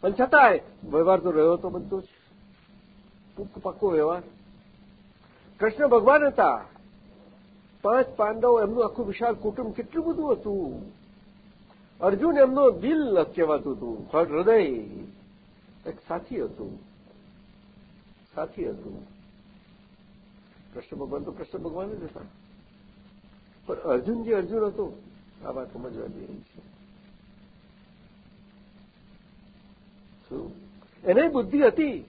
પણ છતાંય વ્યવહાર તો રહ્યો તો બધો જ. પક્કો વ્યવહાર. કૃષ્ણ ભગવાન હતા. પાંચ પાંડવો એમનું આખું વિશાળ કુટુંબ કેટલું બધું હતું? અર્જુન એમનો દિલ કહેવાતું હતું હૃદય એક સાથી હતું સાથી હતું. કૃષ્ણ ભગવાન તો કૃષ્ણ ભગવાન જ હતા. પણ અર્જુન જે અર્જુન હતો, આ વાત સમજવા રહી છે. શું? એને બુદ્ધિ હતી.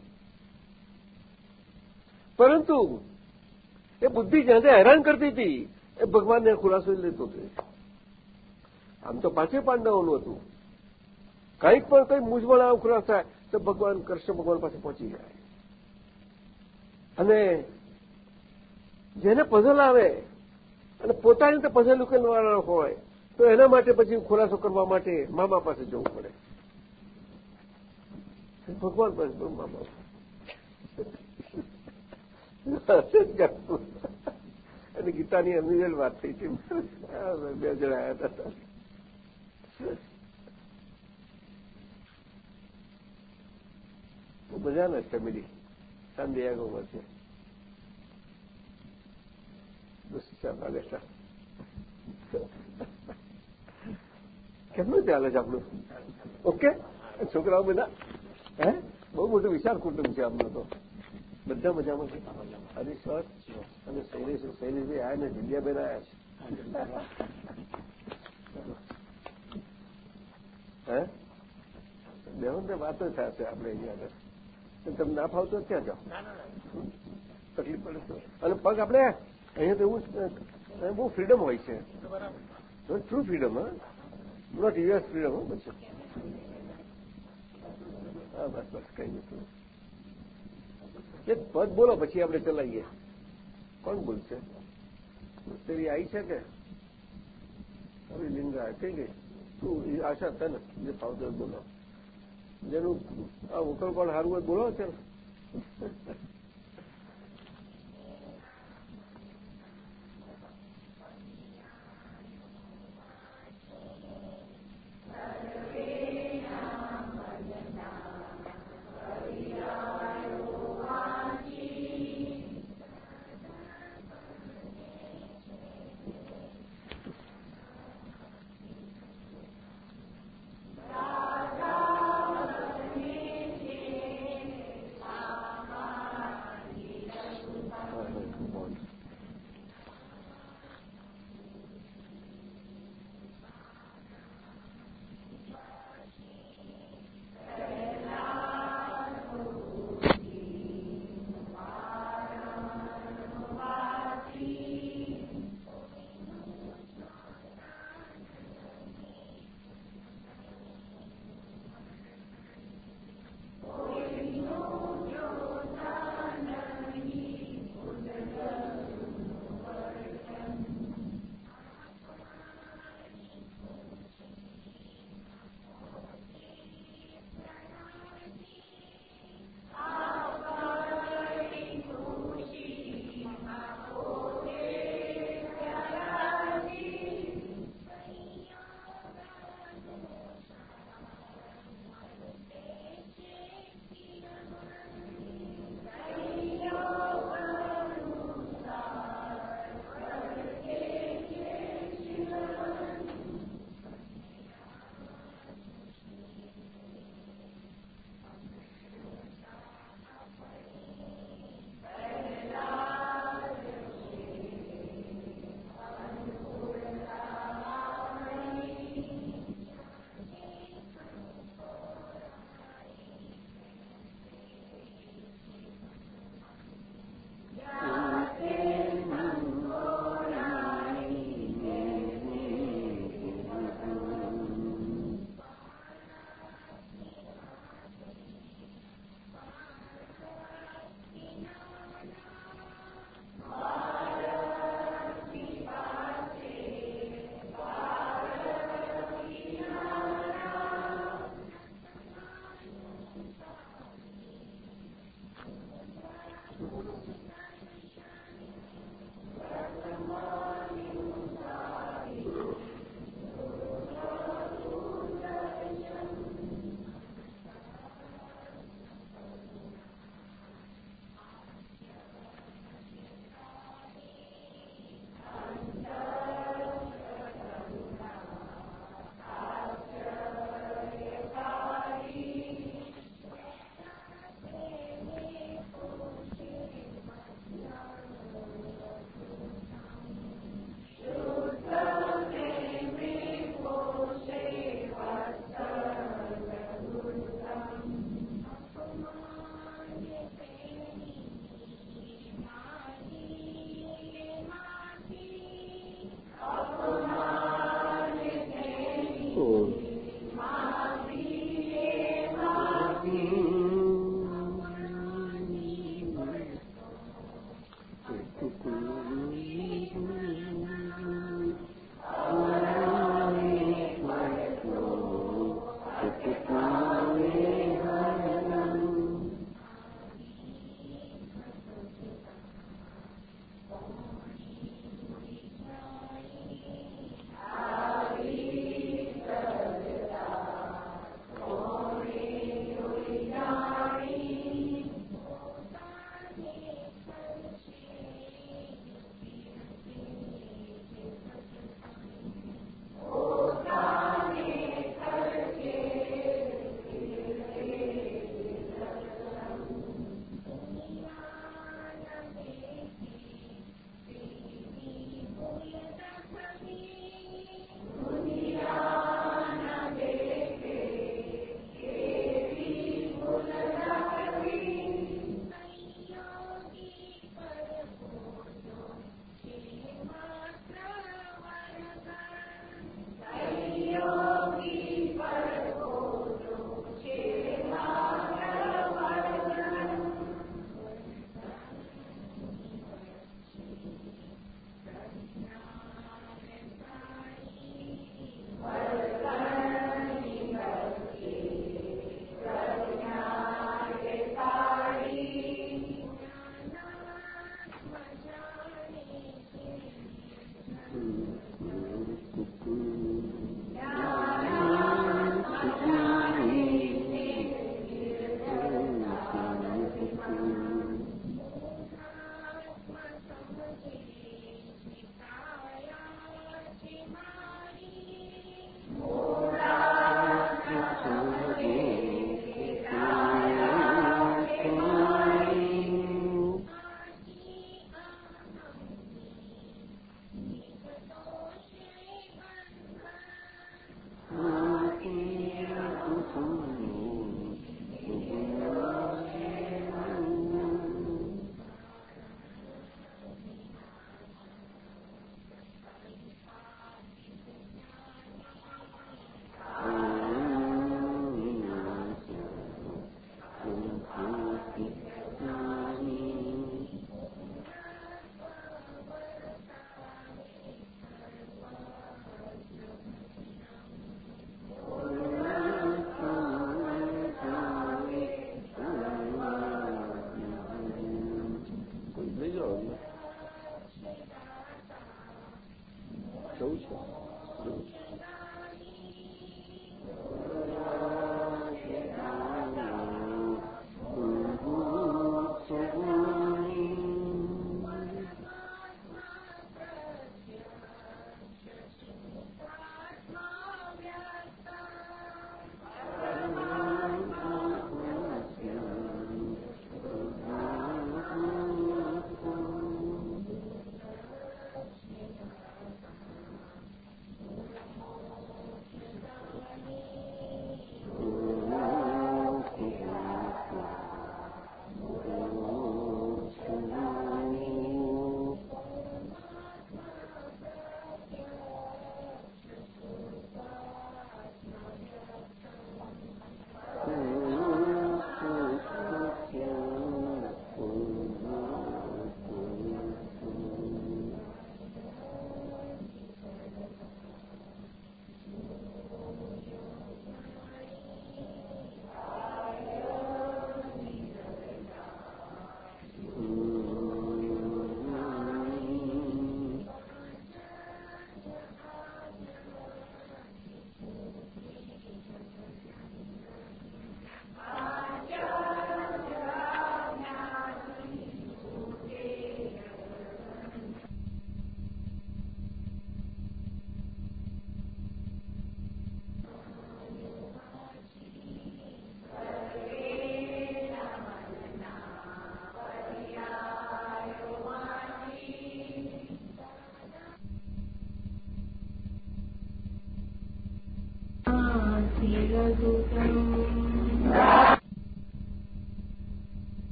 પરંતુ એ બુદ્ધિ જાતે હેરાન કરતી હતી. એ ભગવાનને ખુલાસો લેતો હતો. આમ તો પાંચે પાંડવોનું હતું. કંઈક પણ કંઈ મૂંઝવણ આવ ખુલાસ થાય, તો ભગવાન કૃષ્ણ ભગવાન પાસે પહોંચી જાય અને જેને પઝલ આવે, અને પોતાની રીતે પઝલ ઉકેલવાળા હોય, તો એના માટે પછી ખુલાસો કરવા માટે મામા પાસે જવું પડે. ભગવાન પાસે મા બાપ અને ગીતાની અમીરેલ વાત થઈ હતી. બે જણા આવ્યા હતા. મજાના જ ફેમિલી સાંદિયાગોમાં છે કેમનું ચાલે છે આપણું? ઓકે? છોકરાઓ બધા? હે? બહુ મોટું વિશાળ કુટુંબ છે આપણું તો. બધા મજામાં છે? હરીશ સર અને શૈલેષ શૈલેષભાઈ આવ્યા ને જિંદિયાબેન આવ્યા છે. હે? બેહો ને વાતો થશે આપણે અહીંયા આગળ. તમને ના ફાવતો ક્યાં જાઓ? તકલીફ પડે અને પગ આપણે અહીંયા તો એવું બહુ ફ્રીડમ હોય છે. ટ્રુ ફ્રીડમ હા? નોટ યુએસ ફ્રીડમ હા બસ બસ કઈ નથી એક પદ બોલો, પછી આપણે ચલાવીએ. કોણ બોલશે? તેવી આવી છે કે? હવે લિંગા, કઈ ગઈ? તું આશા તને જે ફાવતો બોલો. જેનું આ ઉકળ પણ સારું હોય બોલો છે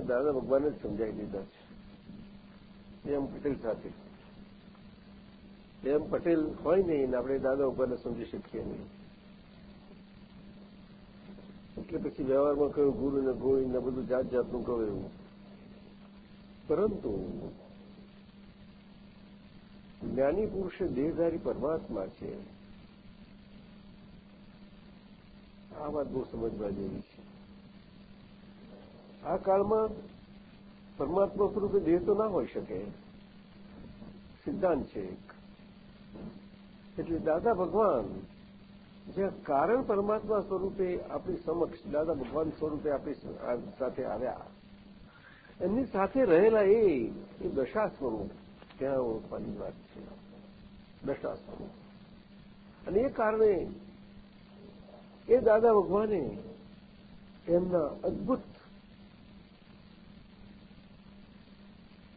દાદા ભગવાને જ સમજાવી દીધા છે. એમ પટેલ સાથે. એમ પટેલ હોય નહીં આપણે દાદા ભગવાનને સમજી શકીએ નહીં એટલે પછી વ્યવહારમાં કહ્યું ગુરુ ને ગોવિંદ ને બધું જાત જાતનું કહ્યું પરંતુ જ્ઞાની પુરુષે દેહધારી પરમાત્મા છે. આ વાત બહુ સમજવા જેવી છે. આ કાળમાં પરમાત્મા સ્વરૂપે દેહ તો ના હોઈ શકે. સિદ્ધાંત છે એક. એટલે દાદા ભગવાન જે કારણ પરમાત્મા સ્વરૂપે આપણી સમક્ષ, દાદા ભગવાન સ્વરૂપે આપણી સાથે આવ્યા. એમની સાથે રહેલા એ દશા સ્વરૂપ ત્યાં ઓળખવાની વાત છે. દશા સ્વરૂપ અને એ કારણે એ દાદા ભગવાને એમના અદભુત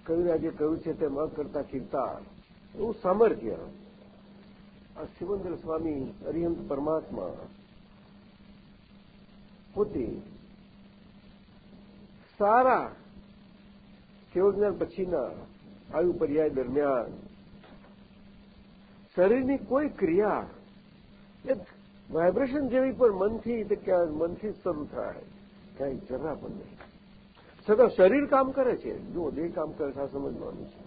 કવિરાજે કહ્યું છે તેમ કરતા કીર્તા એવું સામર્થ્ય આ શિવંદર સ્વામી અરિહંત પરમાત્મા પોતે સારા સેવજ્ઞાન જ્ઞાન પછીના આયુ પર્યાય દરમિયાન શરીરની કોઈ ક્રિયા, એક વાઇબ્રેશન જેવી પણ મનથી તે ક્યાં મનથી શરૂ થાય, ક્યાંય જરા પણ નહીં. છતાં શરીર કામ કરે છે. જો દેહ કામ કરે છે. આ સમજવાનું છે.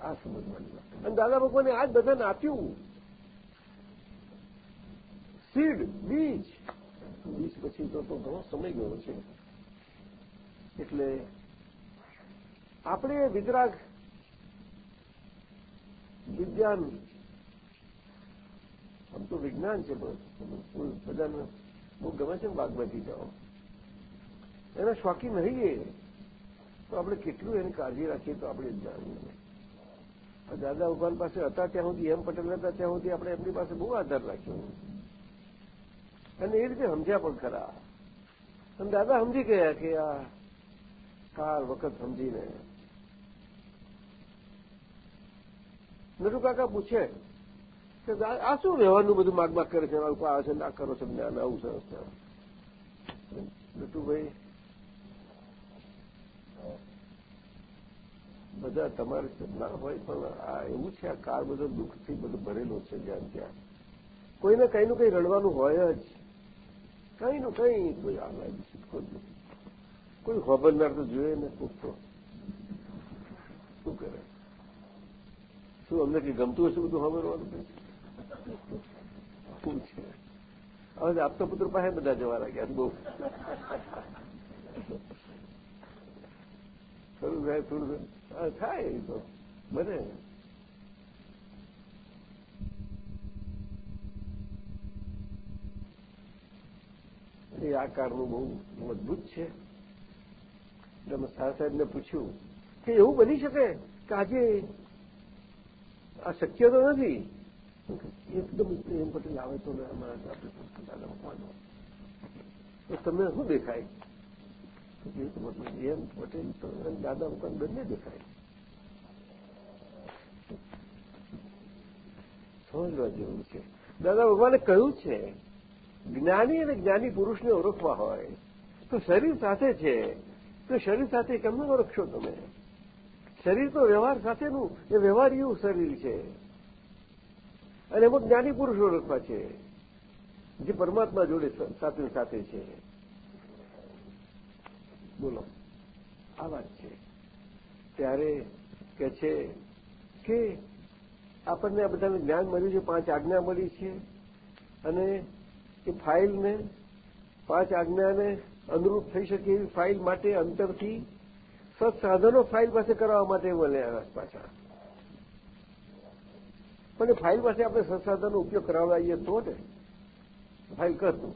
આ સમજવાની અને દાદા ભગવાને આ જ બધાને આપ્યું સીડ બીજ બીજ પછી તો ઘણો સમય ગયો છે એટલે આપણે વિતરાગ વિજ્ઞાન આમ તો વિજ્ઞાન છે બધાને બહુ ગમે છે ને બાગમાંથી જાઓ એના શોખીન રહીએ તો આપણે કેટલું એની કાળજી રાખીએ તો આપણે જાણીએ દાદા ઉભાન પાસે હતા ત્યાં સુધી એમ પટેલ હતા ત્યાં સુધી આપણે એમની પાસે બહુ આધાર રાખ્યો અને એ રીતે સમજ્યા પણ ખરા. અને દાદા સમજી ગયા કે આ કાળ વખત સમજીને. નટુકાકા પૂછે કે આ શું વ્યવહારનું બધું માગ કરે છે? એમાં આવે છે? ના કરો છો જ્ઞાન આવું સરસ નટુભાઈ, બધા તમારે ના હોય પણ આ એવું છે, આ કાળ બધો દુઃખથી બધું ભરેલો છે જ્યાં ત્યાં કોઈને કંઈનું કંઈ રડવાનું હોય જ. કંઈનું કંઈ કોઈ આવે કોઈ કોઈ ખબરનાર તો જોઈએ ને પૂછતો શું કરે? શું અમને કંઈ ગમતું હશે બધું ખબરવાનું કંઈ? શું છે? હવે આપતા પુત્ર પાસે બધા જવા લાગ્યા બહુ. થોડું થાય થોડું થાય તો. બને. એ આકારનું બહુ અદભુત છે. શાહ સાહેબને પૂછ્યું કે એવું બની શકે કે આજે આ શક્ય તો નથી? એકદમ પ્રેમ પટેલ આવે તો અમારા આપણે તો તમને શું દેખાય? એમ પટેલ તો દાદા ભગવાન બંને દેખાય. સમજવા જેવું છે. દાદા ભગવાને કહ્યું છે જ્ઞાની અને જ્ઞાની પુરુષને ઓળખવા હોય, તો શરીર સાથે છે. તો શરીર સાથે કેમનું ઓળખશો તમે? શરીર તો વ્યવહાર સાથેનું, એ વ્યવહારિયું શરીર છે. અને એમાં જ્ઞાની પુરુષ ઓળખવા છે, જે પરમાત્મા જોડે સાથે સાથે છે. બોલો, આ વાત છે. ત્યારે કે છે કે આપણને આ બધાને જ્ઞાન મળ્યું છે, પાંચ આજ્ઞા મળી છે. અને એ ફાઇલને પાંચ આજ્ઞાને અનુરૂપ થઈ શકે એવી ફાઇલ માટે અંતરથી સત્સાધનો ફાઇલ પાસે કરવા માટે મળ્યા પાછા. પણ ફાઇલ પાસે આપણે સત્સાધનનો ઉપયોગ કરાવડાવીએ તો ને ફાઇલ કરતું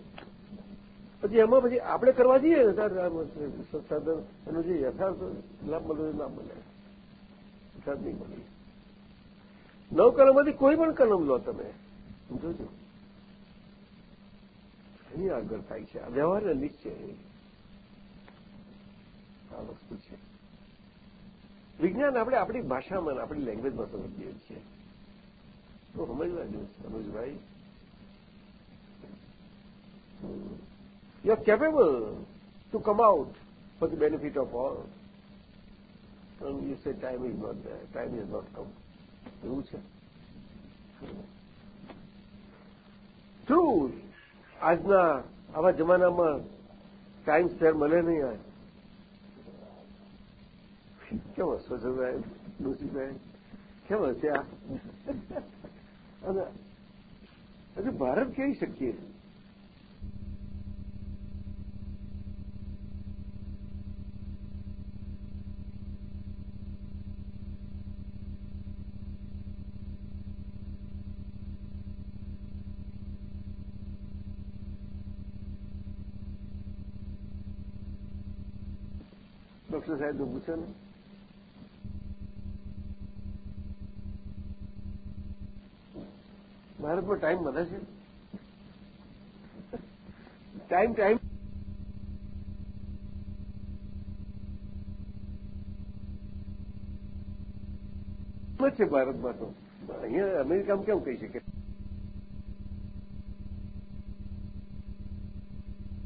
પછી એમાં પછી આપણે કરવા જઈએ ને સત્સાધન, એનો જે યથાર્થ લાભ મળ્યો ના મળે. યથાર્થ નહીં નવ કલમમાંથી કોઈ પણ કલમ લો તમે. જોજો અહીં આગળ થાય છે આ નિશ્ચય આ વસ્તુ છે વિજ્ઞાન આપણે આપણી ભાષામાં આપણી લેંગ્વેજમાં સમજીએ છીએ તો સમજવા જેવું છે સમજભાઈ you are capable to come out for the benefit of all. And you say time is not there, time is not. એવું છે ટ્રુ આજના આવા જમાનામાં ટાઈમ શેર મળે નહીં આ. કેમ હશો છો સાહેબ ડોસીભાઈ કેમ હશે આ? અને હજુ ભારત કહી શકીએ? ડોક્ટર સાહેબ પૂછો ને ભારતમાં ટાઈમ મળે છે ટાઈમ ટાઈમ છે ભારતમાં તો અહીંયા અમેરિકામાં કેમ કહી શકે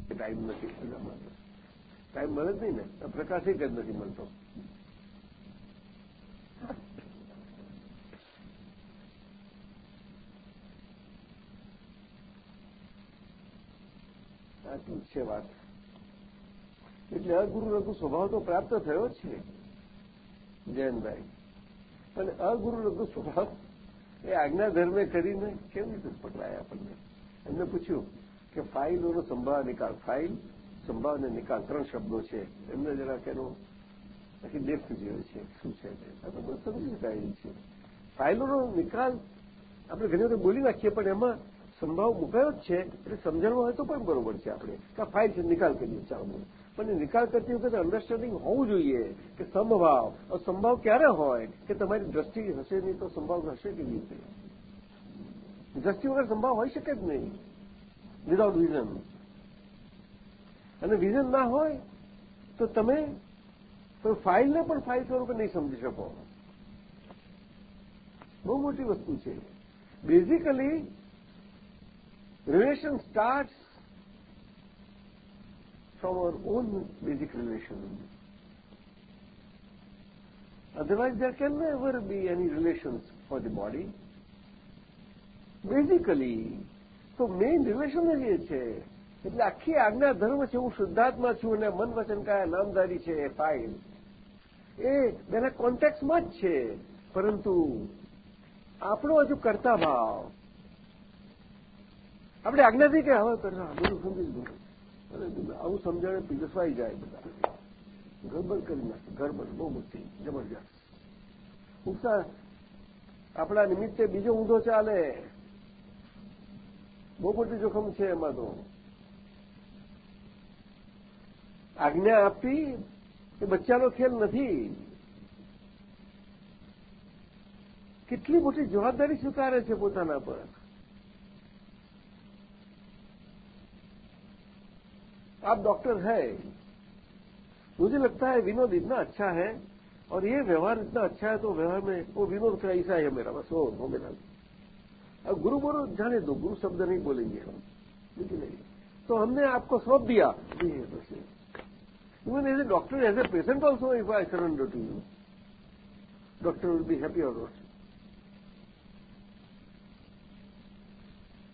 ટાઈમ નથી ટાઈમ મળે જ નહીં ને. પ્રકાશિત જ નથી મળતો. આટલું છે વાત? એટલે અગુરુ લઘુ સ્વભાવ તો પ્રાપ્ત થયો છે, જયંતભાઈ. પણ અગુરુ લઘુ સ્વભાવ એ આજ્ઞા ધર્મે કરીને કેવી રીતે પકડાય આપણને? એમને પૂછ્યું કે ફાઇલોનો સંભાળ નિકાલ. ફાઇલ સંભાવ અને નિકાલ ત્રણ શબ્દો છે. એમને જરાક એનો આખી ડેપ્થ જોઈએ છે, શું છે સમજી શકાય છે. ફાઇલોનો નિકાલ આપણે ઘણી વખત બોલી નાખીએ, પણ એમાં સંભાવ મુકાયો જ છે. એટલે સમજણમાં હોય તો પણ બરોબર છે આપણે. કે ફાઇલ છે, નિકાલ કરીએ ચાલો પણ નિકાલ કરતી વખતે અન્ડરસ્ટેન્ડિંગ હોવું જોઈએ કે સમભાવ સંભાવ ક્યારે હોય કે તમારી દ્રષ્ટિ હશે નહીં તો સંભાવ હશે કેવી રીતે? દ્રષ્ટિ વગર સંભાવ હોઈ શકે જ નહીં. વિધાઉટ વિઝન અને વિઝન ના હોય તો તમે ફાઇલને પણ ફાઇલ સ્વરૂપે નહીં સમજી શકો બહુ મોટી વસ્તુ છે basically relation start from our own basic relation. Otherwise, there can never be any relations for the body. Basically, તો મેઇન રિલેશન જ એ છે એટલે આખી આજ્ઞા ધર્મ છે, હું શુદ્ધાત્મા છું અને મન વચન કયા નામદારી છે ફાઇલ એ બેના કોન્ટેક્ટમાં જ છે. પરંતુ આપણો હજુ કરતા ભાવ આપણે આજ્ઞાથી કે હવે કરતા બધું સમજી દીધું આવું સમજાણે પીરસવાઈ જાય બધા. ગરબડ કરી નાખે, ગરબડ, બહુ મોટી, જબરજસ્ત. ઉપસા આપણા નિમિત્તે બીજો ઊંધો ચાલે. બહુ મોટું જોખમ છે એમાં તો. آگے آپ تھی کہ بچہ નો ખેલ નથી. કેટલી મોટી જવાબદારી સ્વીકારે છે પોતાના પર? آپ ڈاکٹر ہے مجھے لگتا ہے ونود اتنا اچھا ہے اور یہ ویوہار اتنا اچھا ہے تو ویوہار میں وہ ونود کا ایسا ہے میرا بس وہ میرا اب گرو برو جانے دو گرو شبد نہیں بولیں گے ہم لیکن نہیں تو ہم نے آپ کو سونپ دیا Even as a doctor, as a patient also, if I surrender to you, doctor will be happy or not.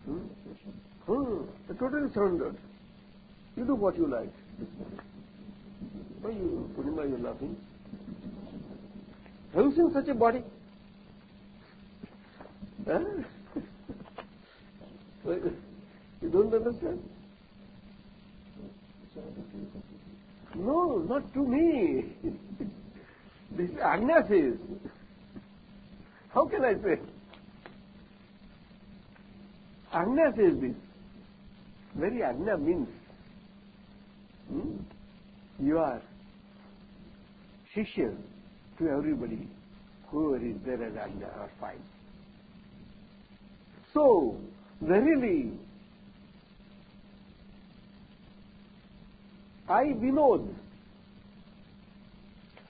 Hmm? Hmm. Totally surrendered. You do what you like. Why you, Purima? you laughing? Have you seen such a body? Huh? you don't understand? No, not to me. this Agnya says. How can I say? Agnya says this. Very Agnya means hmm? you are Shishya to everybody, whoever is there as Agnya or fine. So, verily, I Vinod,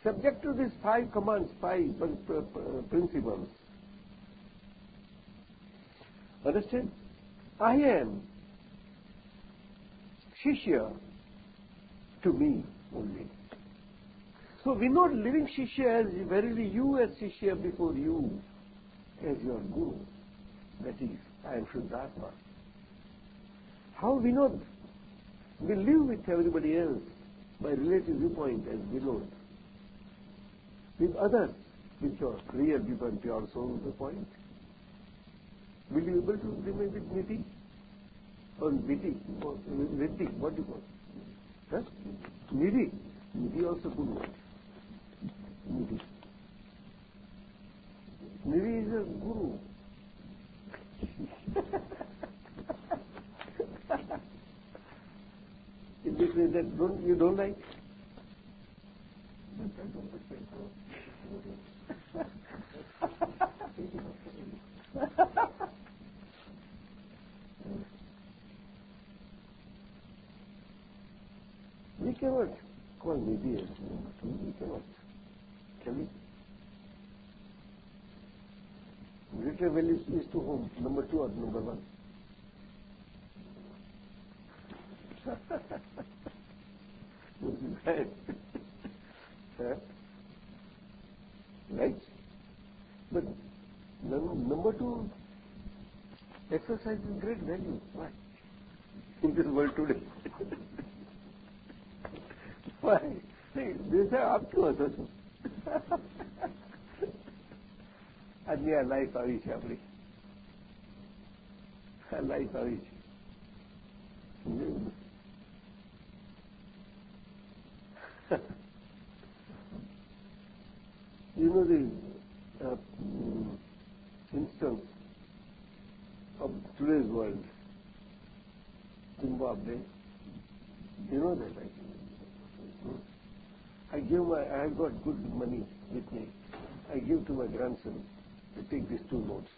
subject to these five commands, five principles. Understand? I am Shishya to me only. So we not living Shishya as verily you as Shishya before you as your Guru. That is, I am Shuddhatma. How not we live with everybody else by relative viewpoint as Vinod. With others, with your real viewpoint, pure soul viewpoint. Will you be able to remain with Niti? Or Viti? Or Riddhi? What do you call it? Huh? Nidhi. Nidhi also good word. Nidhi is a guru. Don't like? we cannot call Nidhi as we cannot. Can we? Greater value is to whom? Number two or number one? Exercise is great value. Why? In this world today. Why? See, these are up to us also. આજની આ life આવી છે આપણી આ life આવી છે take these two notes.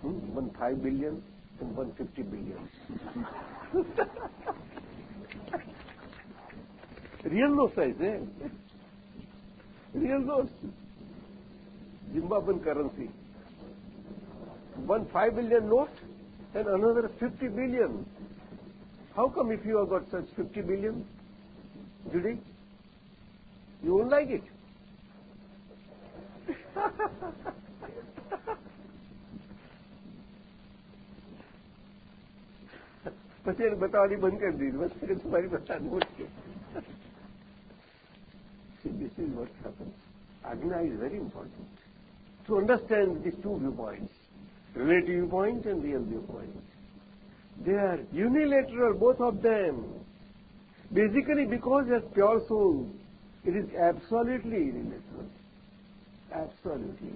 Hmm? One five billion and one fifty billion. Real notes, I say. Real notes. Zimbabwean currency. One five billion note and another fifty billion. How come if you have got such fifty billion, Judy, you won't like it? પછી એને બતાવવાની બંધ કરી દીધી બસ કે તમારી બધા not છે See, this is what happens. Agna is very important. To understand these two viewpoints, relative viewpoint and real viewpoint. They are unilateral, both of them. Basically, because as pure soul, it is absolutely unilateral. Absolutely.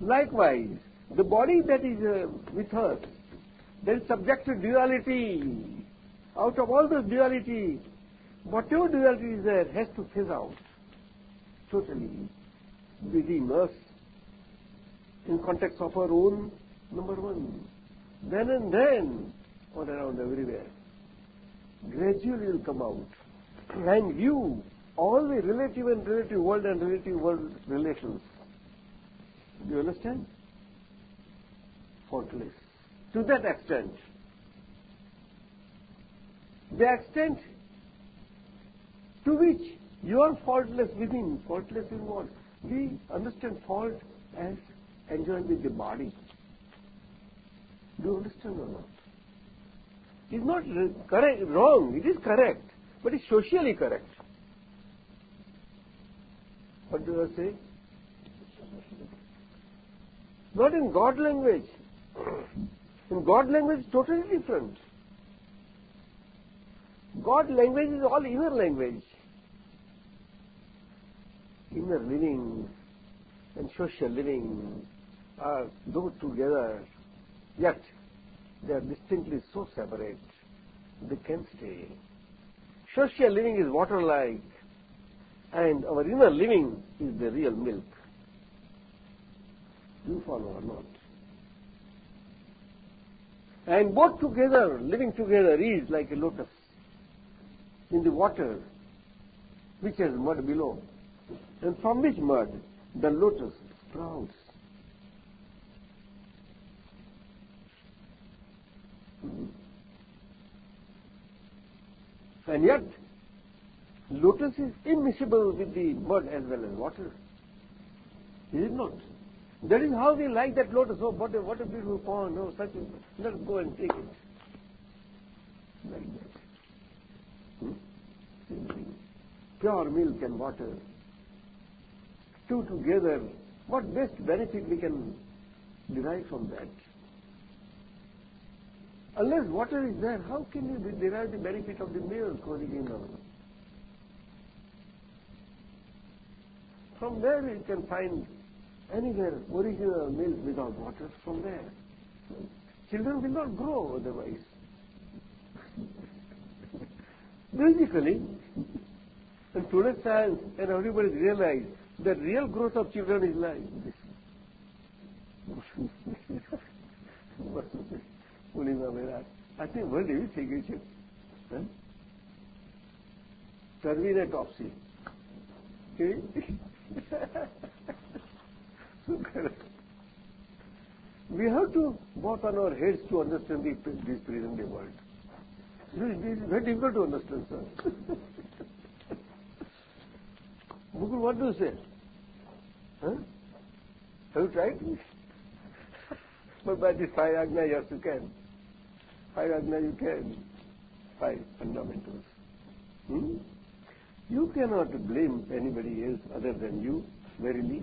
Likewise, the body that is uh, with us, then subject to duality. Out of all those duality, whatever duality is there has to phase out totally within us in context of our own, number one. Then and then, all around everywhere. Gradually will come out and view all the relative and relative world and relative world relations. Do you understand? Faultless. To that extent. The extent to which you are faultless within, faultless in what? We understand fault as enjoying with the body. Do you understand or not? It's not correct, wrong, it is correct, but it's socially correct. What do I say? Not in God language. In God language, totally different. God language is all inner language. Inner living and social living are though together, yet they are distinctly so separate, they can stay. Social living is water-like, and our inner living is the real milk. You follow or not? And both together, living together, is like a lotus in the water, which has mud below, and from which mud the lotus sprouts. Hmm. And yet, lotus is immiscible with the mud as well as water. Is it not? That is how we like that lotus. Oh, what a, what a beautiful pond. Oh, such a, let's go and take it. Like that. Hmm? Pure milk and water. Two together. What best benefit we can derive from that? Unless water is there, how can you derive the benefit of the milk original? From there you can find anywhere original milk without water from there. Children will not grow otherwise. Basically, and today's science and everybody realize that real growth of children is like this. પૂર્ણિમા મેળા I think world એવી થઈ ગઈ છે ટર્વીને ટોપ્સી કેવી We have to work on our heads to understand the, this present day world. This is very difficult to understand, sir. Mukul, what do you say? Huh? Have you tried? but by this five agna, yes, you can. Five agna you can. Five fundamentals. Hmm? You cannot blame anybody else other than you, verily.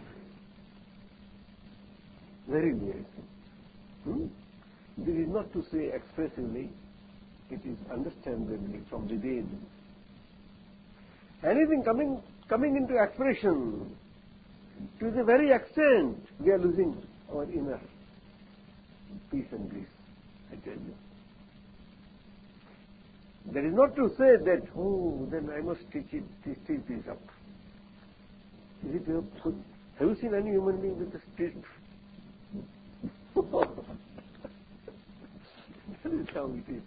Verily, I say. Hmm? This is not to say expressively, it is understandably from within. Anything coming, coming into expression, to the very extent we are losing our inner peace and bliss, I tell you. That is not to say that, oh, then I must teach it, teach, this up. Is it good? Have you seen any human being with a stick? that is how it is.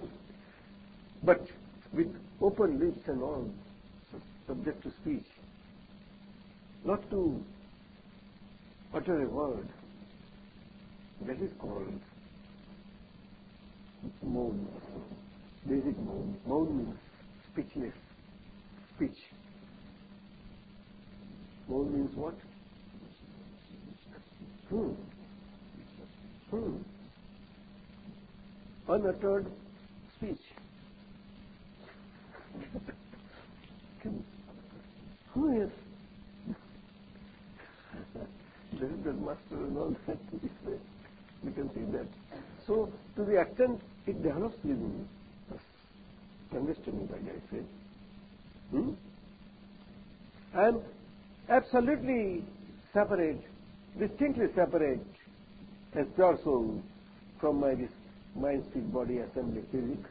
But with open lips and all, subject to speech, not to utter a word, that is called maun basic maun. Maun means speechless. Speech. Maun means what? Hmm. Hmm. Unuttered speech. Who is? This is the master and all that. We can see that. So, to the extent it develops within us, understanding, I said. Hmm? And absolutely separate, distinctly separate as pure soul from my mind, speech, body, assembly, physics.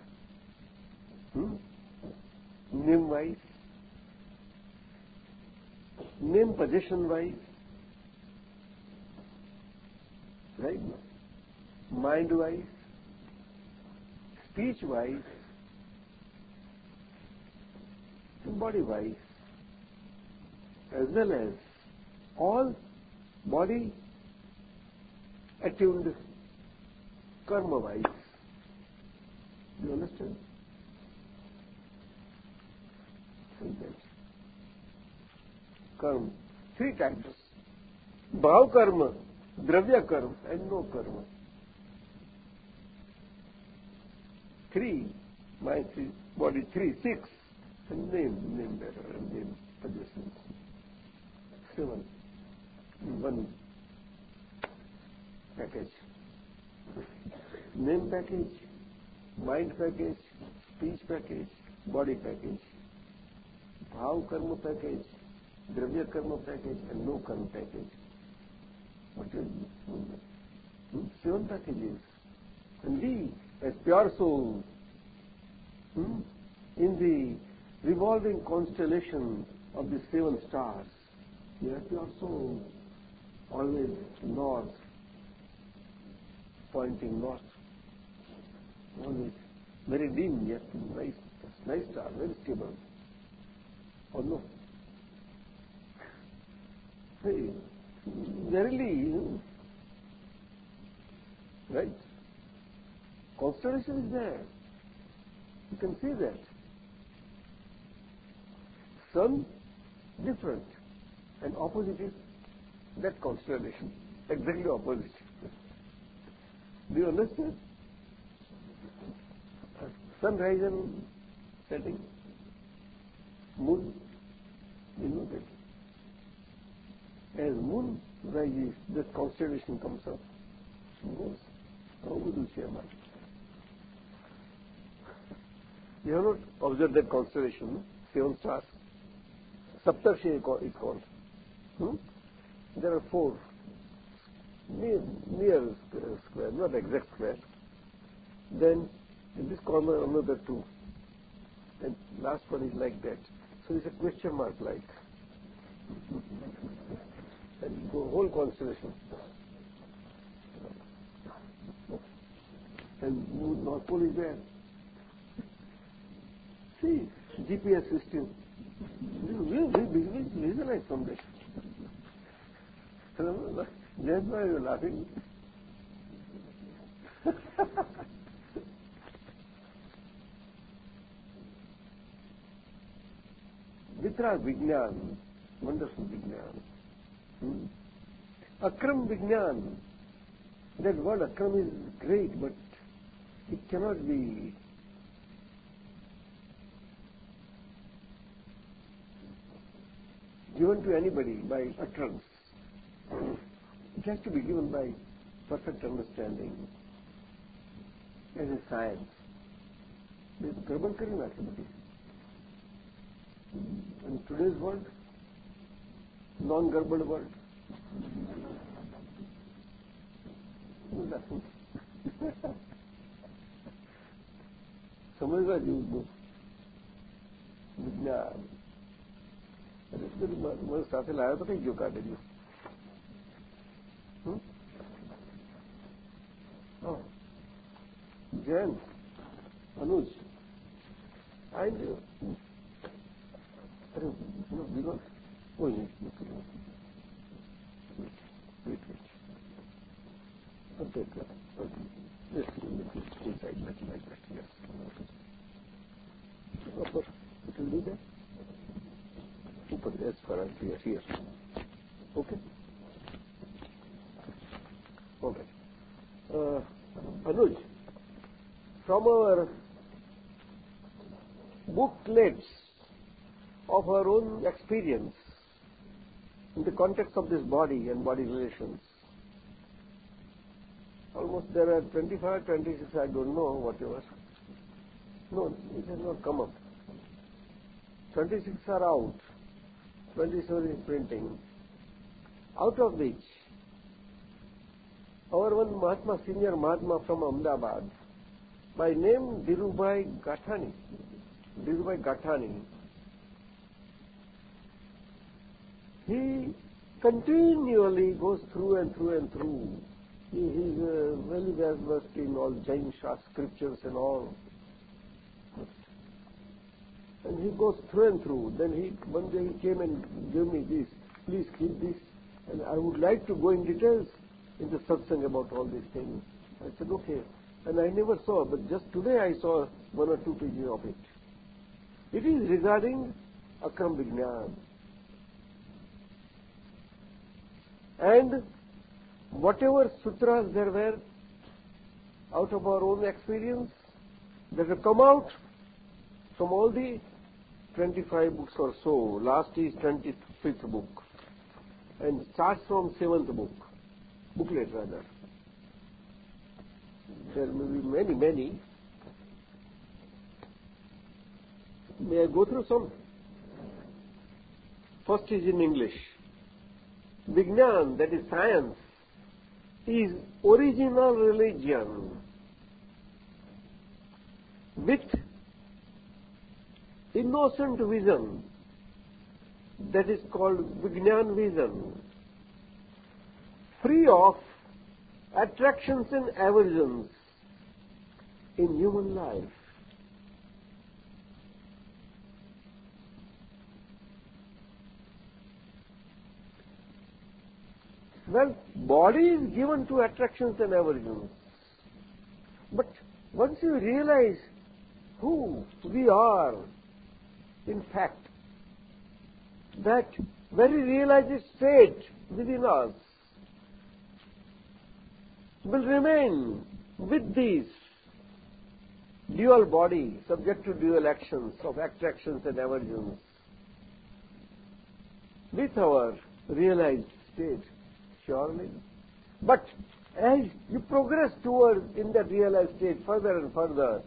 Hmm? Name wise, name position wise, right? Mind wise, speech wise, body wise as well as all body eight karma wise karma three time bhav karma do add no karma three my body three six name name better seven, one package name package mind package speech package body package bhav karma package دربی karma package and no karma package what seven package pure soul the revolving constellation of the seven stars, we are pure souls, always north, pointing north. Always very dim, yet nice, nice star, very stable. Or no? Hey, verily, right? Constellation is there. You can see that. Sun, different. And opposite is that constellation. Exactly opposite. Do you understand? Sunrise and setting. Moon, that. As moon rises, that constellation comes up. How would you say You have not observed that constellation, seven stars. Saptarshi is called. Hmm? There are four near, near square, not exact square. Then in this corner another two. And last one is like that. So it's a question mark like. and the whole constellation. And North Pole is there. See, GPS system. We, we, we visualize someday. That's why you're laughing. Vitarag Vignan, wonderful Vignan. Hmm? Akram Vignan, that word Akram is great, but it cannot be given to anybody by utterance. It has to be given by perfect understanding as a science. This Prabhan Karim mathematics. In today's world, non-garbled world, nothing. समझ रहा जीव को विज्ञान સાથે લાવ્યો તો કઈ ગયો કાગળિયો જૈન અનુજ આવી ગયો અરે વિવોઝ કોઈ નહીં ઓકે ઓકે બે રાઈટ એનો વિરોધ કોઈ નથી નીકળ્યો Thank you. Upper, as far as here, here. Okay? Okay. Uh, Anuj, from our booklets of our own experience in the context of this body and body relations, almost there are 25, 26, I don't know, whatever. No, it has not come up. 26 are out. 27 is printing. Out of which, our one Mahatma, senior Mahatma from Ahmedabad, by name Dhirubhai Gathani, Dhirubhai Gathani, he continually goes through and through and through. He is uh, very well versed in all Jain scriptures and all. And he goes through and through. Then he one day he came and gave me this. Please keep this. And I would like to go in details into satsang about all these things. I said, okay. And I never saw, but just today I saw one or two pages of it. It is regarding Akram Vignan. And whatever sutras there were out of our own experience that have come out from all the 25 books or so. Last is 25th book and starts from 7th book, booklet rather. There may be many, many. May I go through some? First is in English. Vignan, that is science, is original religion with innocent vision that is called Vignan vision, free of attractions and aversions in human life. Well, body is given to attractions and aversions. But once you realize who we are, in fact, that very realized state within us will remain with this dual body subject to dual actions of attractions and aversions with our realized state surely. But as you progress towards in that realized state further and further,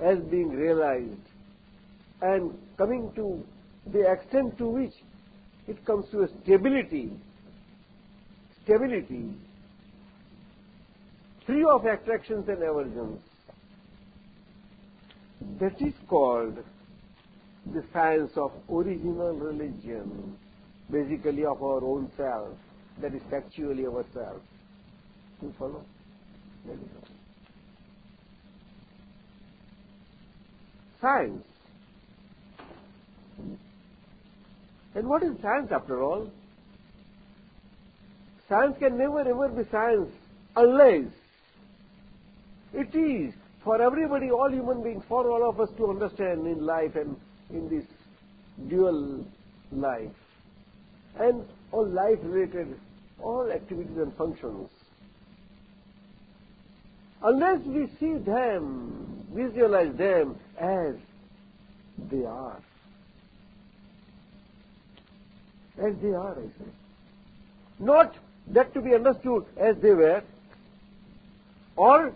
as being realized, and coming to the extent to which it comes to a stability, stability, free of attractions and aversions, that is called the science of original religion, basically of our own self that is factually ourselves. You follow? Science. And what is science after all? Science can never ever be science unless it is for everybody, all human beings, for all of us to understand in life and in this dual life and all life related all activities and functions. Unless we see them, visualize them as they are. As they are, I say. Not that to be understood as they were, or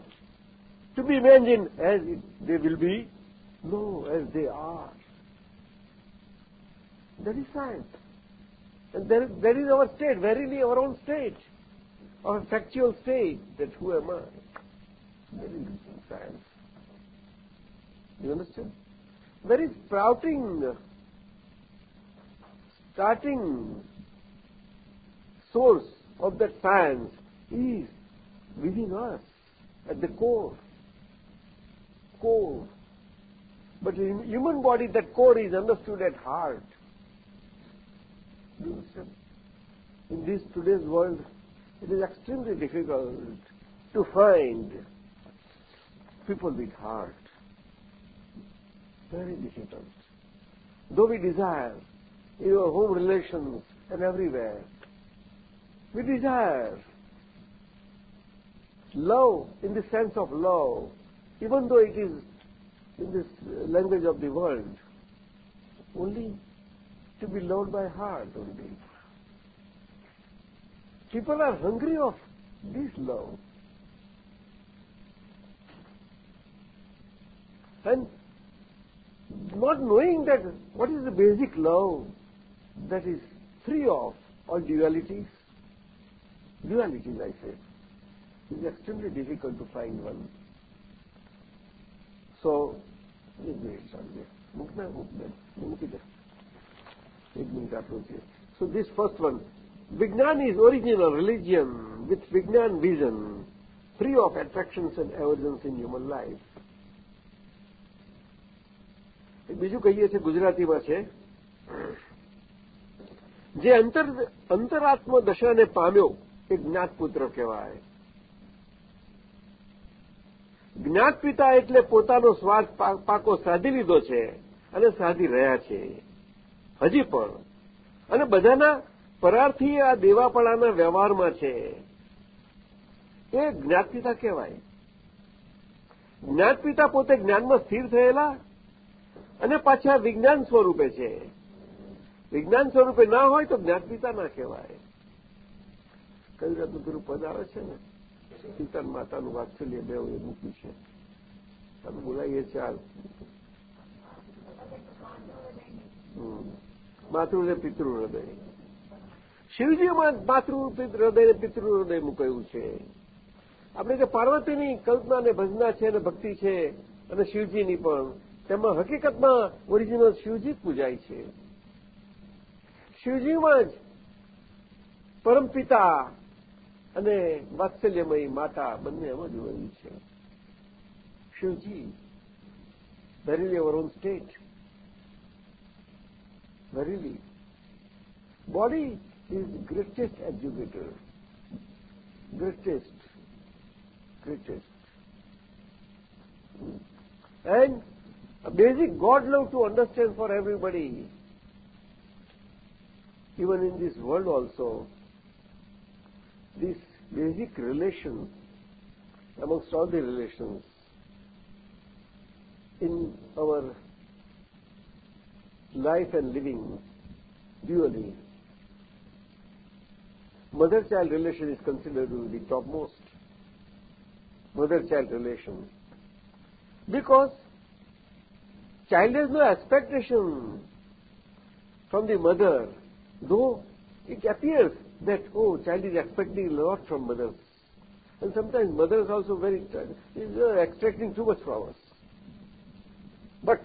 to be imagined as they will be. No, as they are. That is science. And there, there is our state, verily our own state, our factual state, that who am I? There is science. You understand? There is sprouting, starting source of that science is within us, at the core. Core. But in human body, that core is understood at heart. In this today's world, it is extremely difficult to find people with heart. Very difficult. Though we desire your home relations and everywhere. We desire love in the sense of love, even though it is in this language of the world, only to be loved by heart only. People are hungry of this love. And not knowing that what is the basic love, that is free of all dualities. Dualities, I say. It is extremely difficult to find one. So, એક minute ચાલુ મૂકના મૂકને મૂકી દે એક minute આપણું છે So this first one, Vignan is original religion with Vignan vision, free of attractions and aversions in human life. બીજું કહીએ છીએ ગુજરાતીમાં છે જે અંતર અંતરાત્મ દશાને પામ્યો એ જ્ઞાતપુત્ર કહેવાય. જ્ઞાતપિતા એટલે પોતાનો સ્વાદ પાકો સાધી લીધો છે અને સાધી રહ્યા છે. હજી પણ. અને બધાના પરારથી આ દેવાપણાના વ્યવહારમાં છે. એ જ્ઞાતપિતા કહેવાય. જ્ઞાતપિતા પોતે જ્ઞાનમાં સ્થિર થયેલા અને પાછા વિજ્ઞાન સ્વરૂપે છે. વિજ્ઞાન સ્વરૂપે ના હોય તો જ્ઞાતપિતા ના કહેવાય. કઈ જાતનું પેલું પદ આવે છે ને? પિતા માતાનું વાત્સલ્ય બે એ મૂક્યું છે. તમે બોલાવીએ ચાલ. માતૃ ને પિતૃ હૃદય શિવજીમાં માતૃ હૃદય ને પિતૃ હૃદય મૂકાયું છે. આપણે જે પાર્વતીની કલ્પના ને ભજના છે અને ભક્તિ છે અને શિવજીની પણ, તેમાં હકીકતમાં ઓરિજિનલ શિવજી જ પૂજાય છે. શિવજીમાં જ પરમપિતા અને વાત્સલ્યમયી માતા બંને હોય છે Shivji our own state. Verily. Body is greatest educator. Greatest. Greatest. And a basic God love to understand for everybody. Even in this world also, this basic relation amongst all the relations in our life and living dually. Mother-child relation is considered to be the topmost. Mother-child relation. Because child has no expectation from the mother, though it appears that, oh, child is expecting a lot from mothers. And sometimes mothers also very, is uh, extracting too much from us. But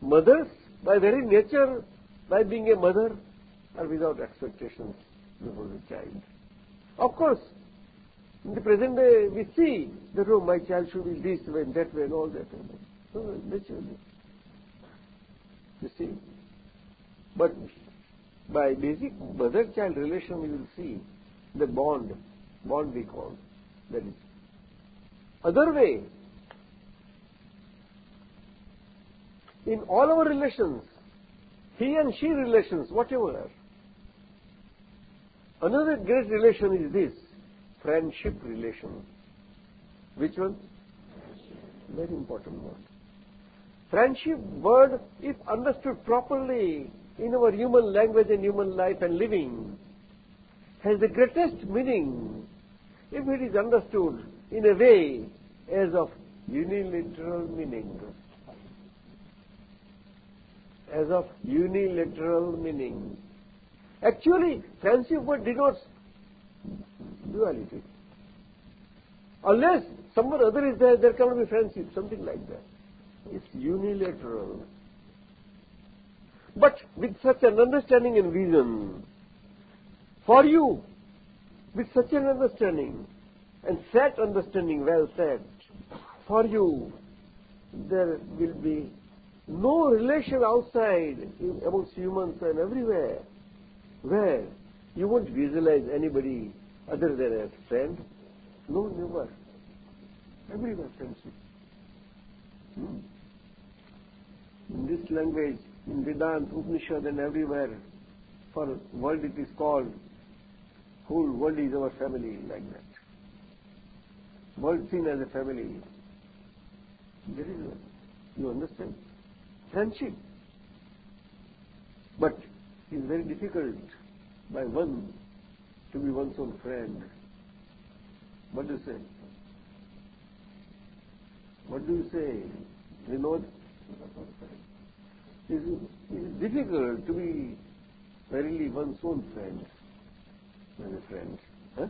mothers, by very nature, by being a mother, are without expectations before the child. Of course, in the present day, we see that, oh, my child should be this way and that way and all that. So, naturally. You see. But by basic mother-child relation, you will see the bond, bond we call, that is. Other way, in all our relations, he and she relations, whatever. Another great relation is this, friendship relation. Which one? Very important one. Friendship word, if understood properly in our human language and human life and living, has the greatest meaning if it is understood in a way as of unilateral meaning as of unilateral meaning. Actually, friendship word denotes duality. Unless someone other is there, there cannot be friendship, something like that. It's unilateral. But with such an understanding and vision, for you, with such an understanding, and set understanding, well said, for you, there will be no relation outside amongst humans and everywhere where you won't visualize anybody other than a friend. No, never. Everywhere friendship. Hmm. In this language, in Vedanta, Upanishad and everywhere, for world it is called, whole world is our family like that. World seen as a family. There is you understand? friendship. But it is very difficult by one to be one's own friend. What do you say? What do you say? Know, it is, it is difficult to be verily one's own friend, my friend. Huh?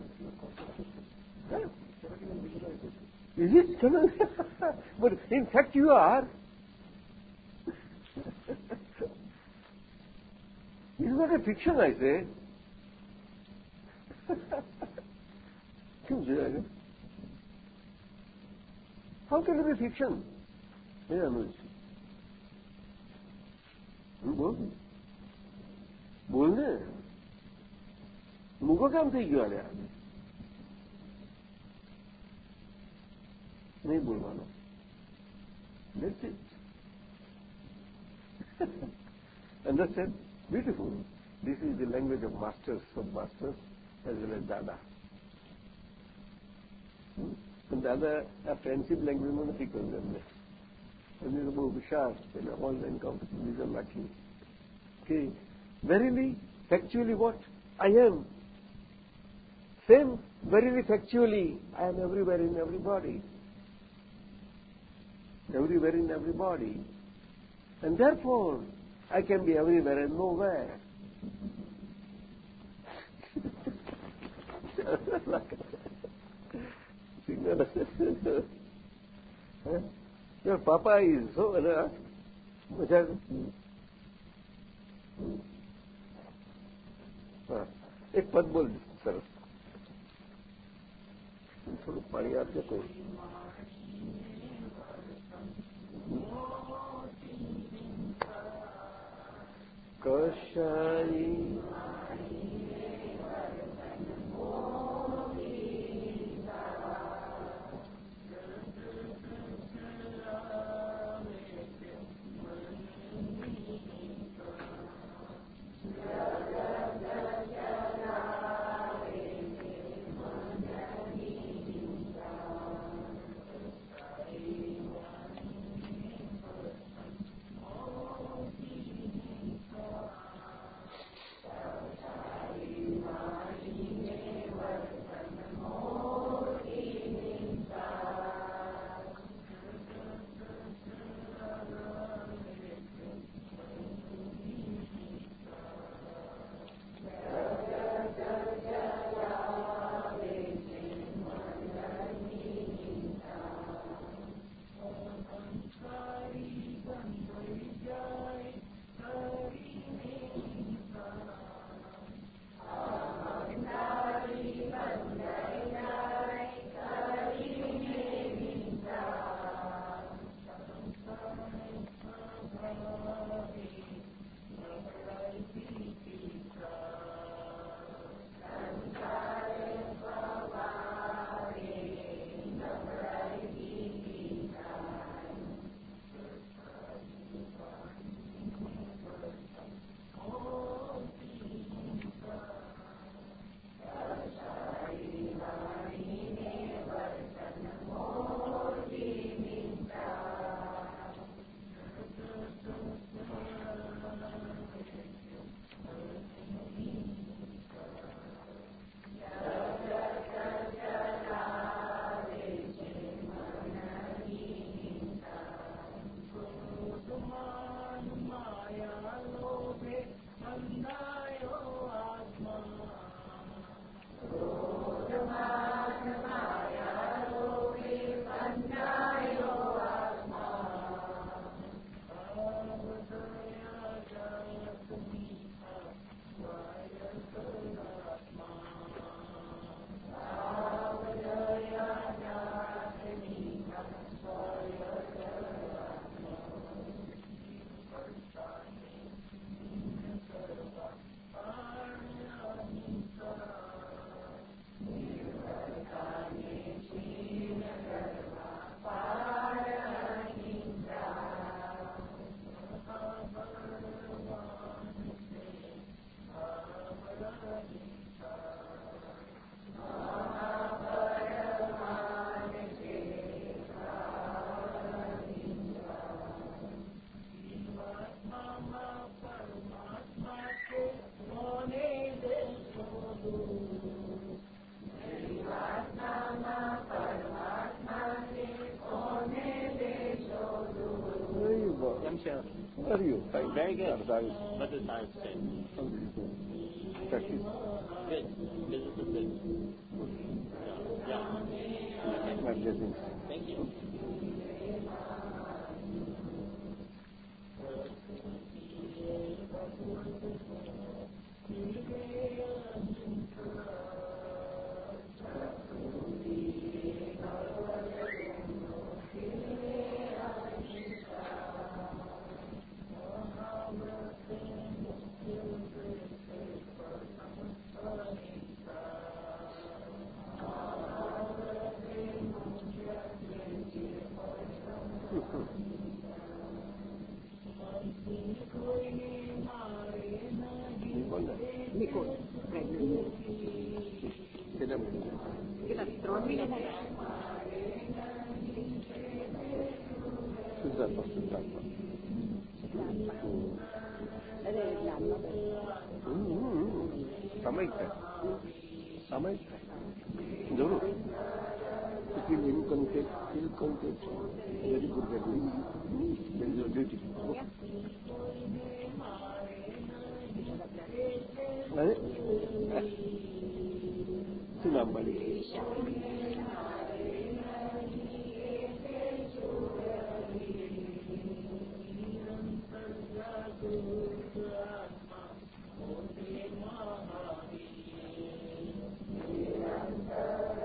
huh? Is it? But in fact you are. It's not a fiction, I say. How can it be fiction? Yeah, no, બોલ બોલ ને મૂકો કામ થઈ ગયો અલ્યા નહીં બોલવાનો That's it. Understand? Beautiful. This is the language of masters, of masters, as well as Dada. Hmm? પણ દાદા આ ફ્રેન્ડશીપ લેંગ્વેજમાં નથી કહ્યું એમને Venerable Bishar, in a one encounter with Vijay Okay. Verily, factually what? I am. Same, verily factually, I am everywhere in everybody. Everywhere in everybody. And therefore, I can be everywhere and nowhere. huh? Uh, મજા હા? એક પદ બોલ સરસ. થોડું પાણી આપજો કોઈ કશાઈ Allah. Are you? Very good. Our service. What is science say? How do you do? Practice. Good. Business is good. Yeah. yeah. My blessings. Thank you. Nicola. Nobody. Thank you.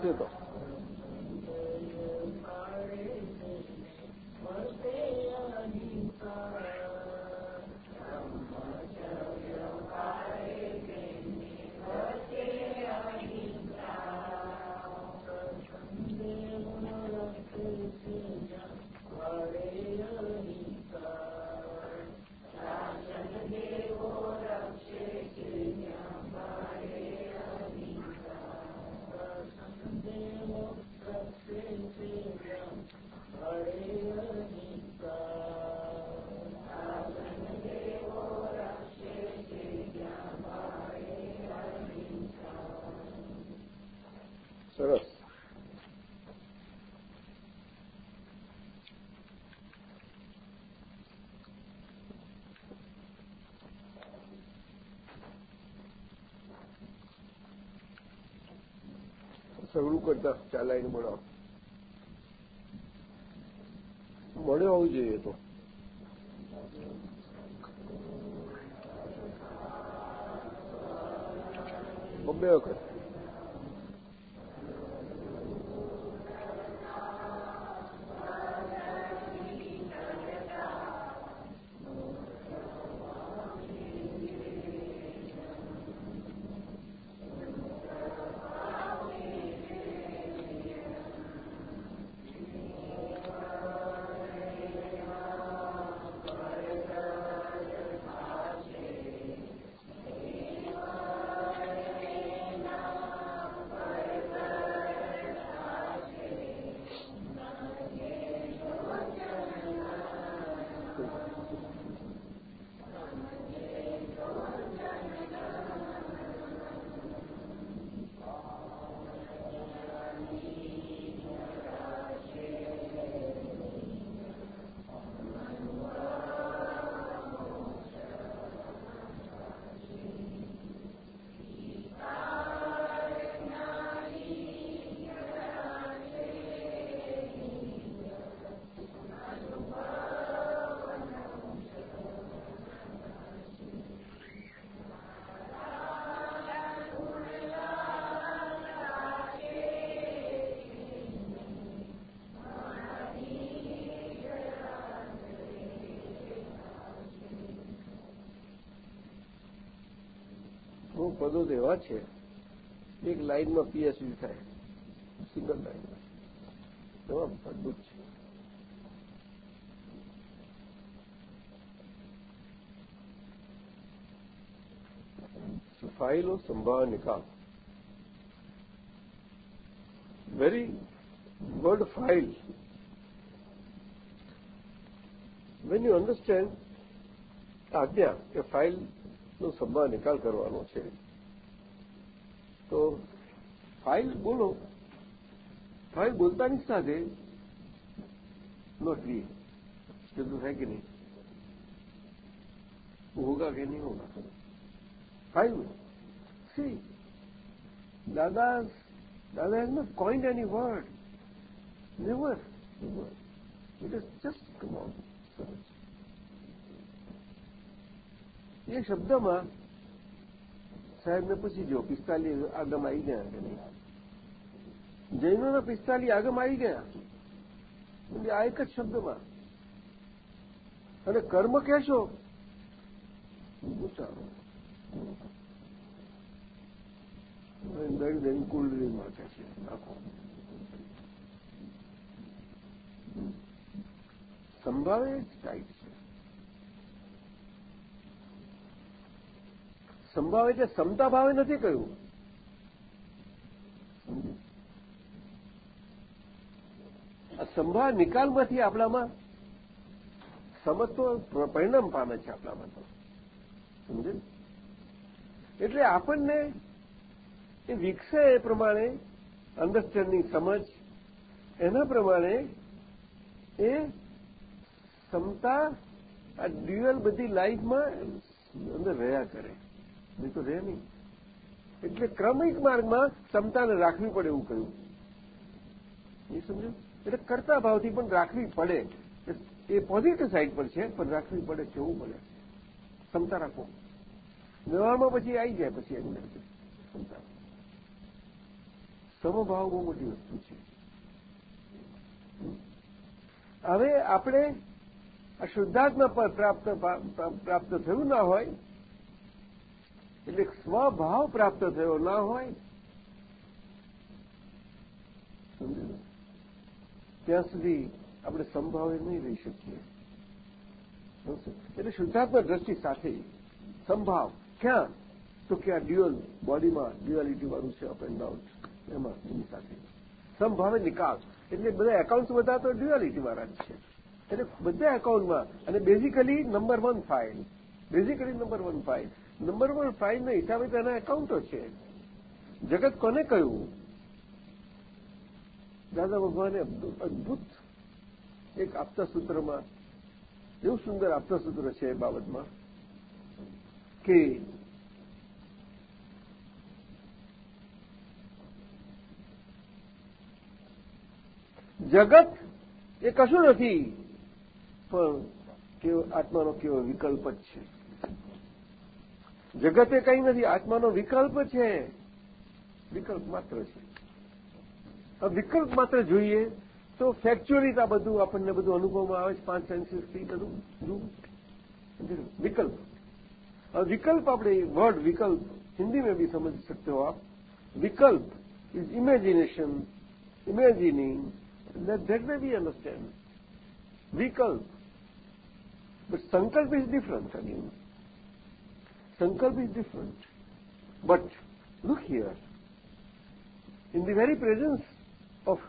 partido. ચાલાઈને મળો. મળ્યો હોવું જોઈએ તો. બબ્બે વખત. પદો એવા છે, એક લાઈનમાં પીએચડી થાય, સિંગલ લાઇનમાં. અદભુત છે. ફાઇલો સંભાળ નિકાલ. Very word file. When you understand agna કે ફાઇલનો સંભાળ નિકાલ કરવાનો છે તો ફાઇલ બોલો ફાઇલ બોલતાની સાથે नोट लिए जरूर है कि नहीं वो होगा कि नहीं होगा फाइव सी दादा दादा has not coined any word never never it is just come on એ શબ્દમાં સાહેબને પૂછી જો પિસ્તાલીસ આગમ આવી ગયા. કે નહીં જૈનોના પિસ્તાલીસ આગમ આવી ગયા. આ એક જ શબ્દમાં. અને કર્મ કહેશો? વિચારો દરી દૈન કુંડળી માટે છે. આખો. સંભાવે જ ટાઈટ છે સંભાવે એટલે સમતા ભાવે નથી કહ્યું. આ સંભાળ નિકાલમાંથી આપણામાં સમજતો પરિણામ પામે છે આપણામાં તો. સમજે? એટલે આપણને એ વિકસે એ પ્રમાણે અન્ડરસ્ટેન્ડિંગ સમજ, એના પ્રમાણે એ ક્ષમતા આ ડ્યુઅલ બધી લાઈફમાં અંદર રહ્યા કરે. નહીં તો રહે નહીં. એટલે ક્રમિક માર્ગમાં ક્ષમતાને રાખવી પડે એવું કહ્યું. એ સમજ્યું? એટલે કરતા ભાવથી પણ રાખવી પડે. એ પોઝિટિવ સાઈડ પર છે, પણ રાખવી પડે કેવું પડે. ક્ષમતા રાખો. વ્યવહારમાં પછી આવી જાય પછી એની ક્ષમતા. સમભાવ બહુ મોટી વસ્તુ છે. હવે આપણે આ શુદ્ધાત્મા પર પ્રાપ્ત પ્રાપ્ત થયું ના હોય એટલે સ્વભાવ પ્રાપ્ત થયો. ન હોય ત્યાં સુધી આપણે સંભાવે નહીં રહી શકીએ. એટલે શુદ્ધાત્મક દ્રષ્ટિ સાથે સંભાવ. ક્યાં? તો કે આ ડ્યુઅલ બોડીમાં ડ્યુઅલિટી વાળું છે અપ એન્ડ ડાઉન એમાં એની સાથે. સંભાવે નિકાલ. એટલે બધા એકાઉન્ટ બધા તો ડ્યુઅલિટી વાળા જ છે. એટલે બધા એકાઉન્ટમાં અને basically number one file basically number one file number one ફાઇલના હિસાબે તેના એકાઉન્ટો છે. જગત કોને કહ્યું? દાદા ભગવાને અદભુત એક આપતા સૂત્રમાં, એવું સુંદર આપતા સૂત્ર છે એ બાબતમાં કે જગત એ કશું નથી, પણ કેવો આત્માનો કેવો વિકલ્પ જ છે. જગત એ કંઈ નથી આત્માનો વિકલ્પ છે વિકલ્પ માત્ર છે વિકલ્પ માત્ર જોઈએ તો ફેક્ચ્યુઅલી આ બધું આપણને બધું અનુભવમાં આવે છે પાંચ સેન્સીસથી બધું विकल्प और विकल्प अपने वर्ड विकल्प हिंदी में भी समझ सकते हो आप विकल्प is imagination imagining that, that way we understand विकल्प but sankalp is different again sankalp is different. But look here. In the very presence of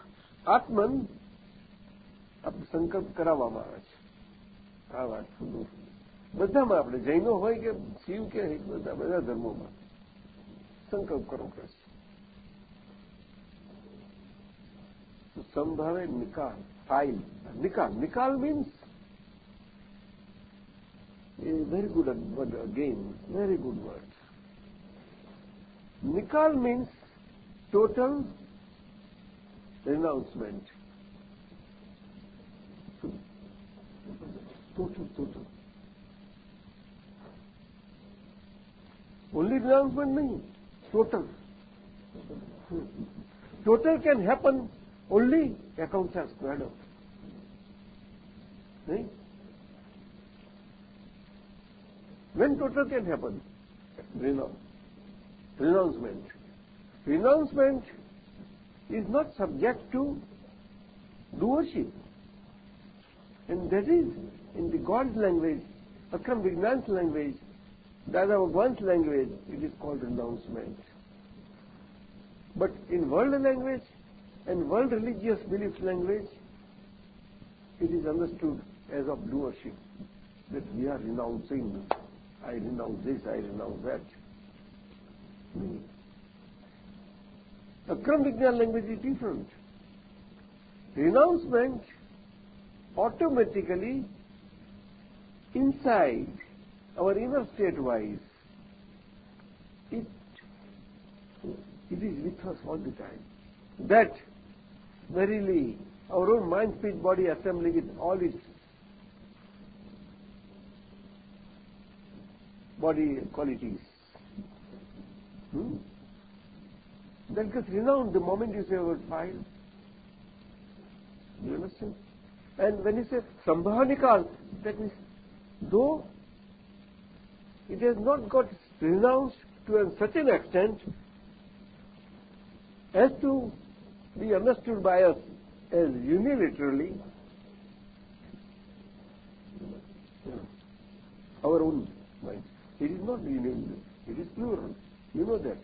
atman આપણે સંકલ્પ કરાવવામાં આવે છે આ વાત બધામાં આપણે જૈનો હોય કે શિવ કે બધા બધા ધર્મોમાં સંકલ્પ કરવો પડે સંભાવે નિકાલ ફાઇલ નિકાલ નિકાલ means very good again, very good words. Nikal means total renouncement. Total, total. Only renouncement means total. Total can happen only accounts are squared up. Right? When total can happen? Renounce. Renouncement. Renouncement is not subject to doership. And that is, in the God's language, Akram Vignan's language, Dada Bhagwan's language, it is called renouncement. But in world language, And world religious belief language, it is understood as of doership, that we are renouncing. I renounce this, I renounce that. Hmm. Akram Vignan language is different. Renouncement automatically inside our inner state wise, it, it is with us all the time. That verily our own mind, speech, body assembly with all its body qualities. Hmm? That gets renowned the moment you say a word file. You understand? And when you say Sambhanikal, that means though it has not got renounced to a an extent as to be understood by us as unilaterally our own mind. It is not unilateral, it is plural. You know that,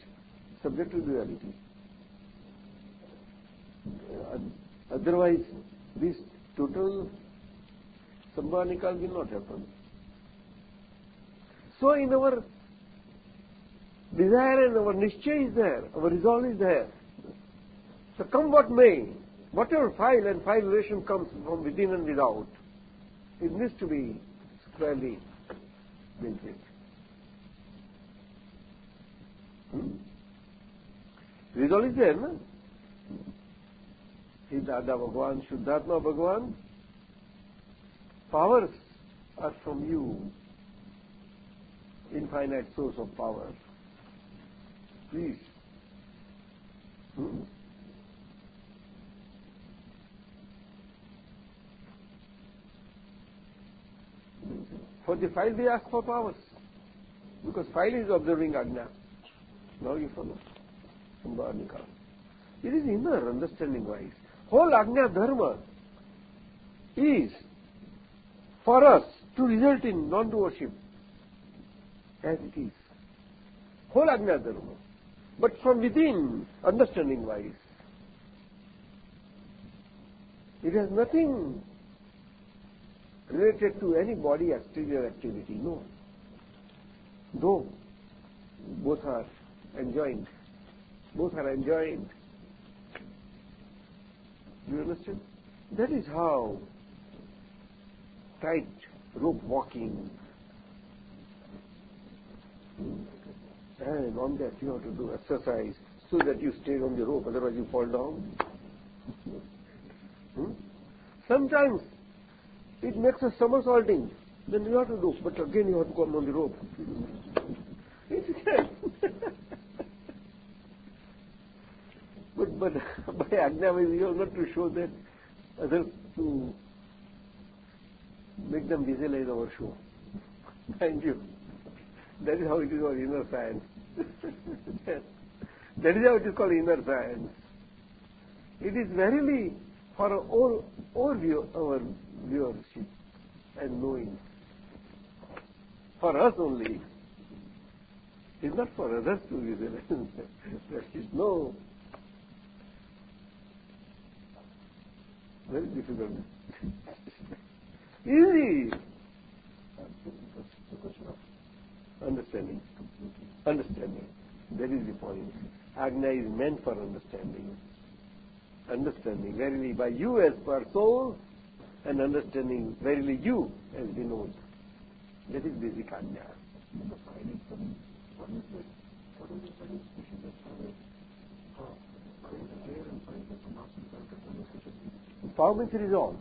subject to duality. Uh, otherwise, this total Sambhanikal will not happen. So in our desire and our nischay is there, our resolve is there. So come what may, whatever file and file relation comes from within and without, it needs to be squarely dealt Resolve is there, no? He Dada Bhagwan, Shuddhatma Bhagwan, powers are from you, infinite source of power. Please. For the file they ask for powers. Because file is observing Agna. Now you follow. Sambhanika. It is inner understanding wise. Whole Agna Dharma is for us to result in non-doership as it is. Whole Agna Dharma. But from within, understanding wise, it has nothing related to any body exterior activity, no. Though both are enjoined, both are enjoined. Do you understand? That is how tight rope walking and on that you have to do exercise so that you stay on the rope, otherwise you fall down. Hmm? Sometimes it makes a somersaulting, then you have to do, but again you have to come on the rope. but but by Ajna you have not to show that others to make them visualize our show. Thank you. That is how it is called inner science. that is how it is called inner science. It is verily for all, all view, our viewership and knowing. For us only. It's not for others to visualize. there is no very difficult. Easy. Understanding. Understanding. That is the point. Agna is meant for understanding. Understanding. Verily by you as per soul and understanding verily you as the Vinod. That is basic Agna. Power means resolve.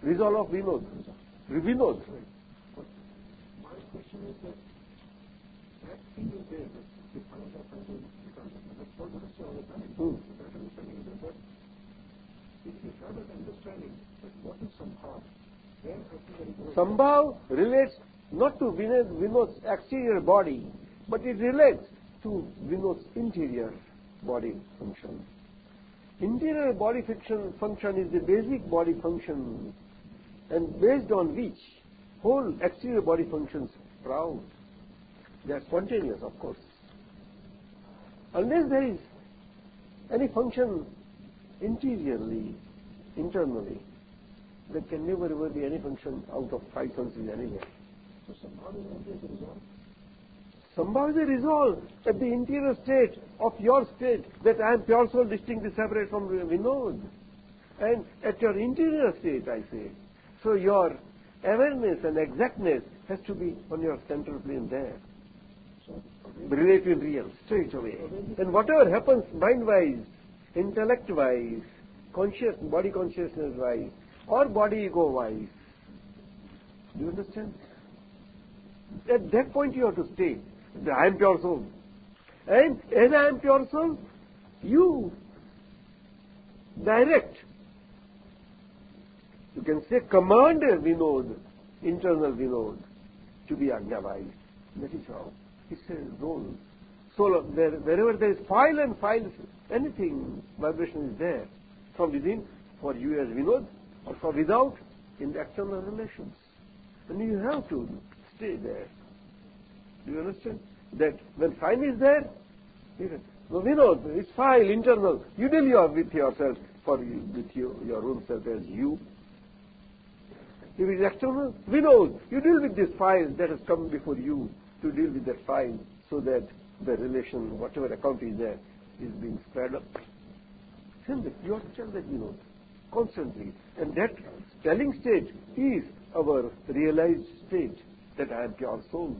Resolve of Vinod. Vinod. My question is that that thing the of all the time. Hmm. That understanding is but if you have that understanding that what is somehow, then Sambhav relates not to Vinod, Vinod's exterior body, but it relates to Vinod's interior body function. Interior body function, function is the basic body function and based on which whole exterior body functions proud. They are spontaneous, of course. Unless there is any function interiorly, internally, there can never ever be any function out of five senses anywhere. So somehow is resolved. Somehow is a resolve at the interior state of your state that I am pure soul distinctly separate from Vinod. And at your interior state, I say. So your awareness and exactness has to be on your central plane there. So Relative real, straight away. And whatever happens mind-wise, intellect-wise, conscious, body consciousness-wise, or body ego-wise, do you understand? At that point you have to stay. I am pure soul. And as I am pure soul, you direct. You can say command Vinod, internal Vinod, to be Ajnavai. That is how. It's a role. So wherever there is file and files, anything, vibration is there. From within, for you as Vinod, or from without, in the external relations. And you have to stay there. Do you understand? That when file is there, you no, Vinod, it's file, internal. You deal with yourself, for you, with you, your own self as you. If it is external, know you deal with this file that has come before you to deal with that file so that the relation, whatever account is there, is being spread up. It. You tell that Vinod constantly. And that telling state is our realized state that I am pure soul.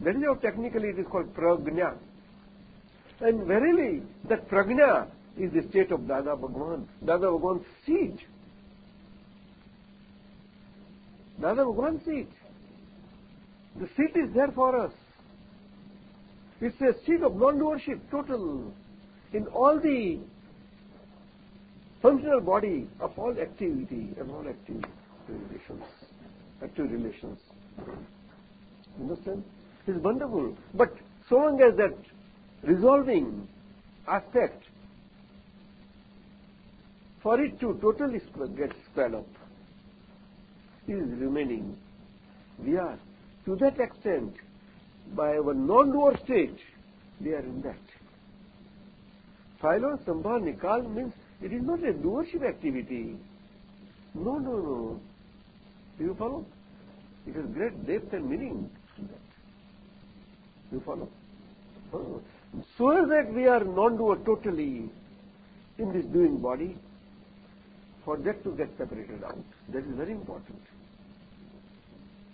That is how technically it is called prajna. And verily, that prajna is the state of Dada Bhagwan. Dada Bhagwan's seat. Dada Bhagwan's seat. The seat is there for us. It's a seat of non-doership, total, in all the functional body of all activity and all active relations, active relations. Understand? It's wonderful. But so long as that resolving aspect, for it to totally get squared up, is remaining. We are, to that extent, by our non-doer state, we are in that. Philo, Sambha, Nikal means it is not a doership activity. No, no, no. Do you follow? It has great depth and meaning. You follow? So that we are non-doer totally in this doing body, for that to get separated out. That is very important.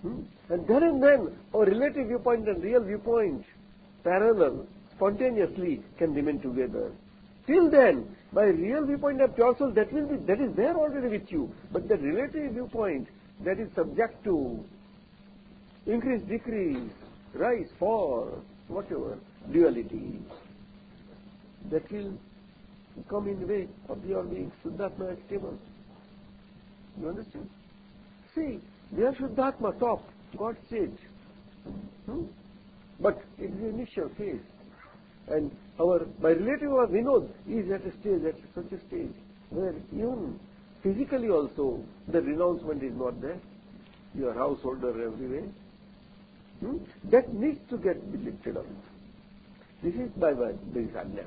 Hmm? And then and then, our relative viewpoint and real viewpoint, parallel, spontaneously can remain together. Till then, by real viewpoint of pure soul, that will be that is there already with you. But the relative viewpoint that is subject to increase, decrease, rise, fall, whatever, duality, that will come in the way of your being Shuddhatma stable. You understand? See, they are Shuddhatma, top, God said. Hmm? But it is the initial phase. And our, my relative or Vinod is at a stage, at such a stage, where even physically also the renouncement is not there. You are householder everywhere. Hmm? That needs to get lifted up. This is by this ajna.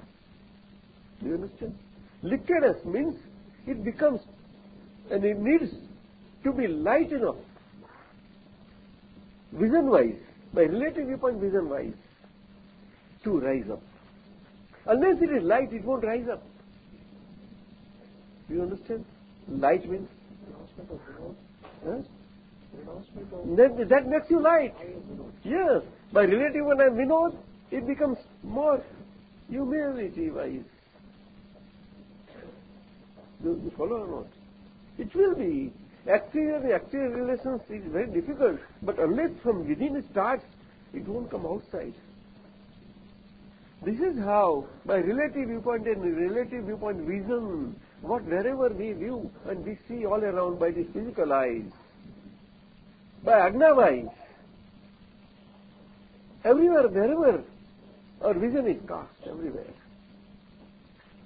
Do you understand? Liftedness means it becomes, and it needs to be light enough, vision-wise, by relative viewpoint vision-wise, to rise up. Unless it is light, it won't rise up. Do you understand? Light means huh? That, that makes you light. Yes, by relative one and Vinod, it becomes more humility-wise. Do you follow or not? It will be. Exterior, exterior relations is very difficult, but unless from within it starts, it won't come outside. This is how, by relative viewpoint and relative viewpoint vision, what wherever we view and we see all around by these physical eyes, by Agna eyes, everywhere, wherever our vision is cast, everywhere.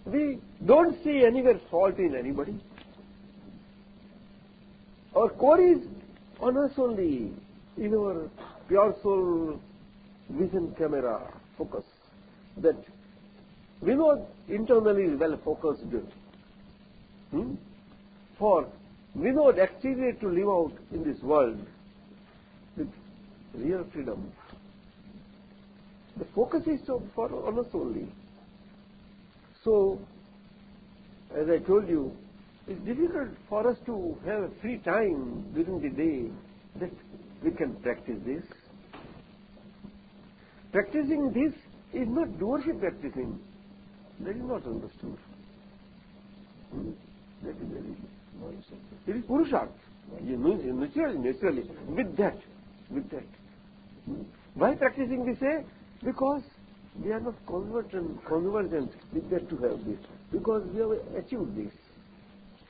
We don't see anywhere fault in anybody. Our core is on us only, in our pure soul vision camera focus. That we know internally is well focused Hmm? For we know exterior to live out in this world real freedom. The focus is for on us only. So, as I told you, it's difficult for us to have free time during the day that we can practice this. Practicing this is not doership practicing. That is not understood. Hmm? That is very it is Purusharth. You know, naturally, naturally. With that, with that. Why practicing we say? Because we are not convergent, convergent with that to have this. Because we have achieved this.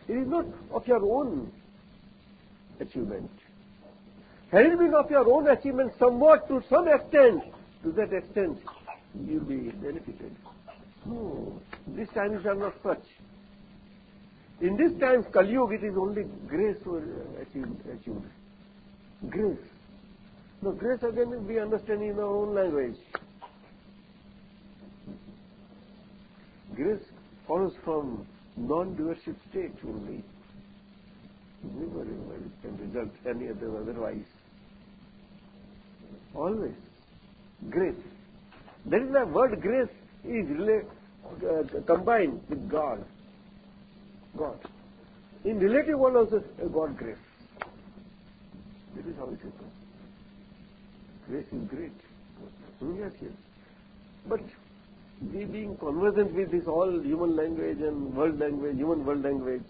It is not of your own achievement. Had it been of your own achievement somewhat to some extent, to that extent, you will be benefited. No, these times are not such. In these times, Kali Yuga, it is only grace achieved, achieved. Grace. No, grace again we understand in our own language. Grace follows from non-doership state only. Never, never can result any other otherwise. Always. Grace. That is the word grace is uh, combined with God. God. In relative world also, uh, God grace. That is how it is. Great. Hmm, Yes, yes. But we being conversant with this all human language and world language, human world language,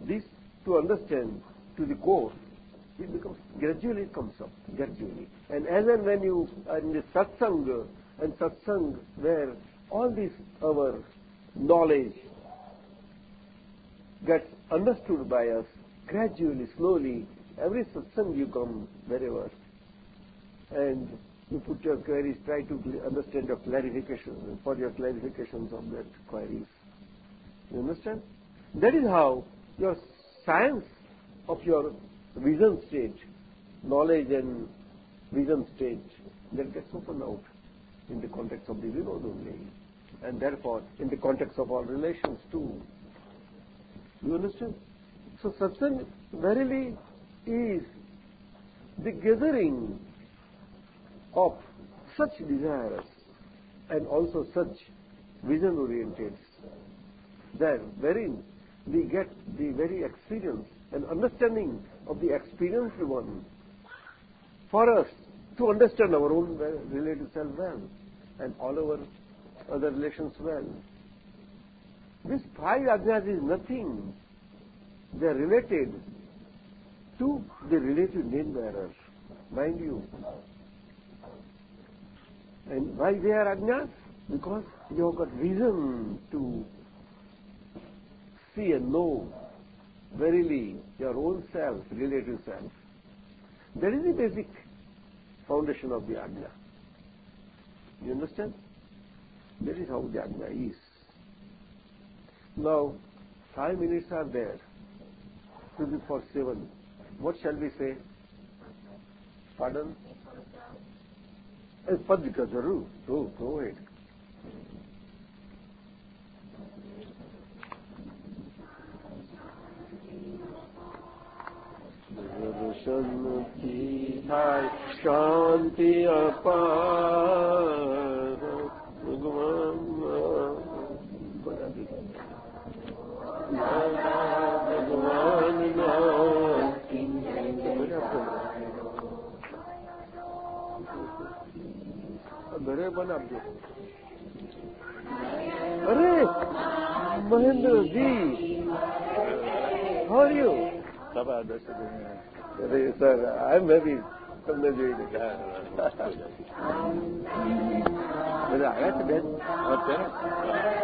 this to understand to the core, it becomes gradually it comes up, gradually. And as and when you are in the satsang and satsang where all this our knowledge gets understood by us gradually, slowly, every satsang you come wherever and you put your queries, try to understand your clarifications, for your clarifications of that queries. You understand? That is how your science of your vision state, knowledge and vision state, that gets opened out in the context of the vinod only. And therefore, in the context of our relations too. You understand? So satsang verily is the gathering of such desires and also such vision oriented then wherein we get the very experience and understanding of the experienced one for us to understand our own relative self well and all our other relations well. This five ajnas is nothing. They are related to the relative name bearer. Mind you, and why they are ajnas? Because you have got reason to see and know verily your own self, relative self. That is the basic foundation of the ajna. You understand? That is how the ajna is. Now, five minutes are there to be for seven. What shall we say? Pardon? It's public as a rule. Go, go ahead. સન્મુખી થાય શાંતિ અપાર ભગવાન ભગવાન ઘરે બનાવજો અરે Mahendraji how are you સભા દસ અરે સર આઈ એમ હેપી તમને જોઈને બધા આવ્યા છે બેન અત્યારે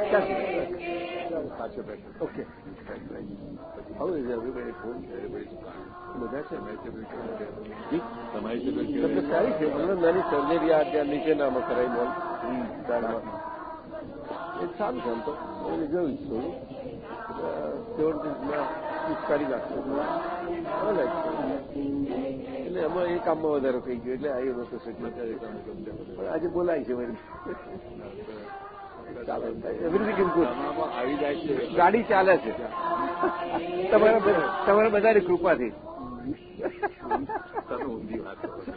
ક્યાં પાછો બેઠો ઓકે હવે everybody home બધા છે તમારી તબિયત સારી છે હમણાં નાની સર્જરી આ ત્યાં નીચેનામાં કરાવી બોલ. એ સારું છે આમ તો. એને જોયું થોડું કરી નાખશે. એટલે એમાં એ કામમાં વધારો થઈ ગયો એટલે આવી વસ્તુ પણ આજે બોલાય છે ચાલે એવરીથિંગ ઇઝ ગુડ આવી જાય છે. ગાડી ચાલે છે. તમારા તમારા બધાની કૃપાથી. તમે ઊંધી વાત કરો છો.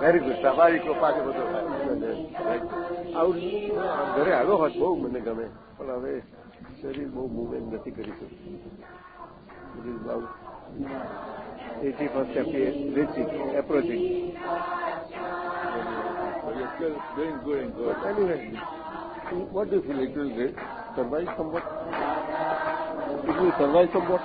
વેરી ગુડ તમારી કૃપાથી બધું આવું ઘરે આવ્યો હોત બહુ મને ગમે પણ હવે શરીર બહુ મુવમેન્ટ નથી કરી શકતું at first reaching approaching But you're still doing good and good. Anyway, what do you feel? It will re- survive somewhat? It will survive somewhat?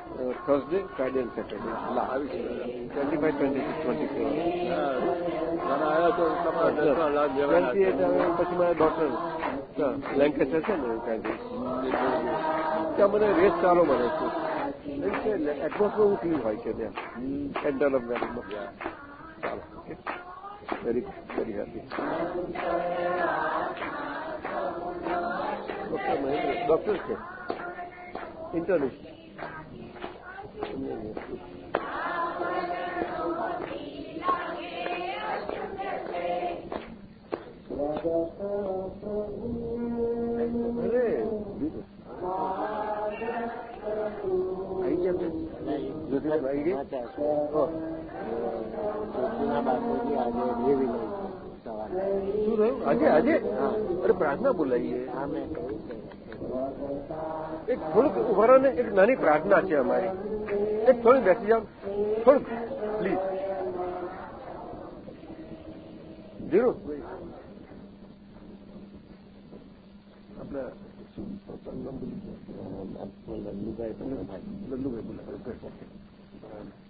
Thursday, Friday and Saturday. આવી છે દાદા 25, 26, 27. હા, મને ટ્વેન્ટી તો તમારા દર્શન લાભ લેવાના 28 હવે પછી મારા ડોક્ટર લેન્કેસ્ટર છે ને કાંઈ ત્યાં મને રેસ સારો મળે છે. એટમોસ્ફિયર હું ક્લીન હોય છે ત્યાં. સેન્ટર ઓફ વેલીમાં ચાલો very very happy doctor Mahendra doctor છે. ઇન્ટર્નિસ્ટ આજે આજે? અરે પ્રાર્થના બોલાવીએ. એક થોડુંક ઊભા એક નાની પ્રાર્થના છે અમારી. એક થોડી બેસી જાઓ. થોડુંક પ્લીઝ જરૂર. આપણે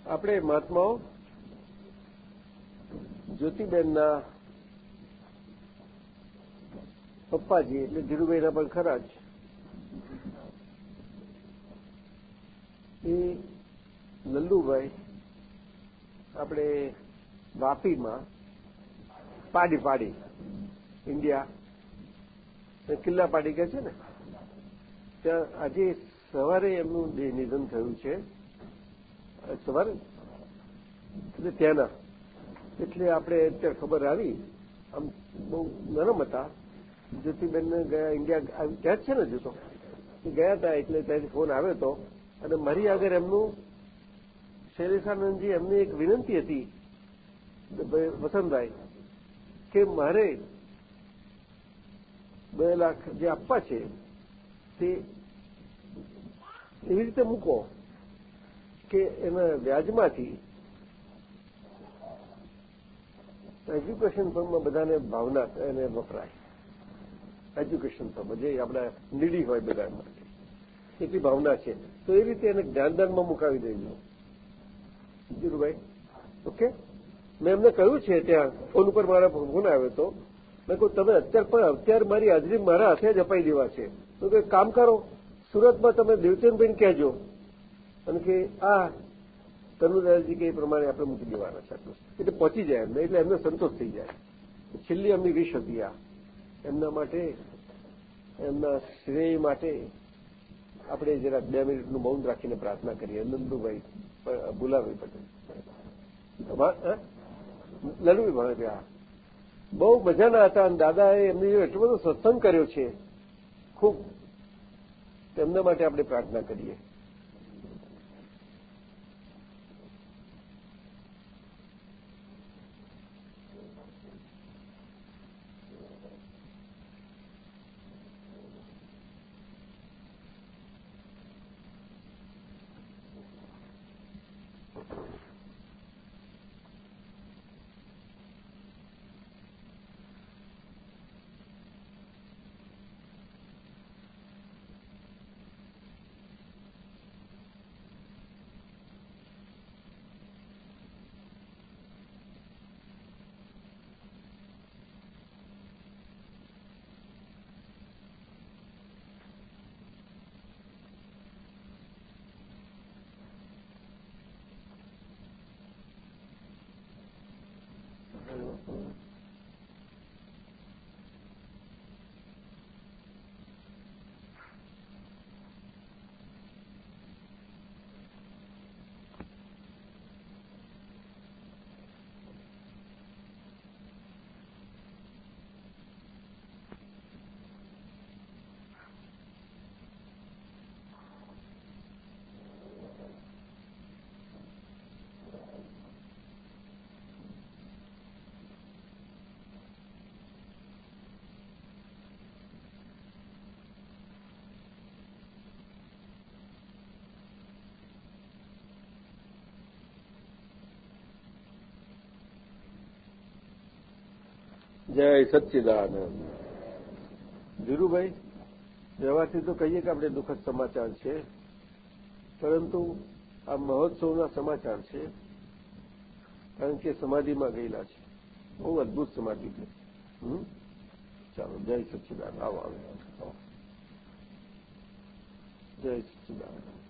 આપણે મહાત્માઓ જ્યોતિબેનના પપ્પાજી એટલે ધીરુભાઈના પણ ખરા જ. એ લલ્લુભાઈ આપણે વાપીમાં પાડી પાડી ઇન્ડિયા કિલ્લા પાડી ગયા છે ને? ત્યાં આજે સવારે એમનું દેહ નિધન થયું છે સવારે? એટલે ત્યાંના. એટલે આપણે અત્યારે ખબર આવી, આમ બહુ નરમ હતા. જ્યોતિબેનને ગયા, ઇન્ડિયા ત્યાં જ છે ને જતો ગયા હતા એટલે ત્યાંથી ફોન આવ્યો હતો અને મારી આગળ એમનું શૈલેષાનંદજી એમની એક વિનંતી હતી વસંતભાઈ, કે મારે બે લાખ જે આપવા છે તે એવી રીતે મૂકો કે એના વ્યાજમાંથી એજ્યુકેશન ફંડમાં બધાને ભાવના એને વપરાય. એજ્યુકેશન ફંડ જે આપણા નીડી હોય બધા માટે એટલી ભાવના છે. તો એ રીતે એને જ્ઞાનદાનમાં મુકાવી દેજો ધીરુભાઈ ઓકે? મેં એમને કહ્યું છે ત્યાં, ફોન ઉપર મારા ફોન આવ્યો હતો. મેં કહું તમે અત્યારે પણ, અત્યારે મારી હાજરી મારા હાથે જ અપાઈ દેવા છે. તો કે કામ કરો. સુરતમાં તમે દેવચંદભાઈને કહેજો. અને કે આ કનુદાસજી કે એ પ્રમાણે આપણે મૂકી દેવાના છે એટલે પહોંચી જાય એમને, એટલે એમને સંતોષ થઈ જાય. છેલ્લી એમની વિશ હતી આ. એમના માટે, એમના શ્રેય માટે આપણે જરાક બે મિનિટનું મૌન રાખીને પ્રાર્થના કરીએ. નંદુભાઈ ભુલાભાઈ પટેલ લલુભાઈ ભણે હા બહુ મજાના હતા અને દાદાએ એમની એટલો બધો સત્સંગ કર્યો છે. ખૂબ. તેમના માટે આપણે પ્રાર્થના કરીએ. જય સચ્ચિદાનંદ. ધીરુભાઈ, વ્યવહારથી તો કહીએ કે આપણે દુઃખદ સમાચાર છે, પરંતુ આ મહોત્સવના સમાચાર છે, કારણ કે સમાધિમાં ગયેલા છે. બહુ અદભુત સમાધિ છે. ચાલો, જય સચ્ચિદાનંદ. આવો આવો. જય સચ્ચિદાનંદ.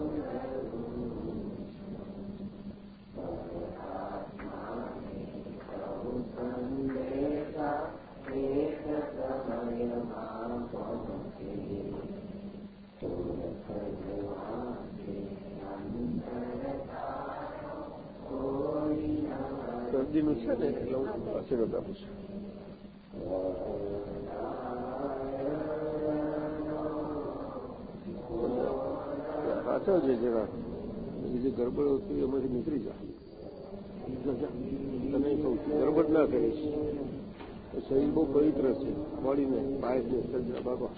શરદીનું છે ને એટલે હું આશીર્વાદ આપું છું સાચવજે જરા બીજી જે ગરબડ હતી એમાંથી નીકળી જા જા, જા. તને કહું છું ગરબડ ના કરીશ શરીર બહુ પવિત્ર છે બોડીને બાયસને સર્જરા બાબા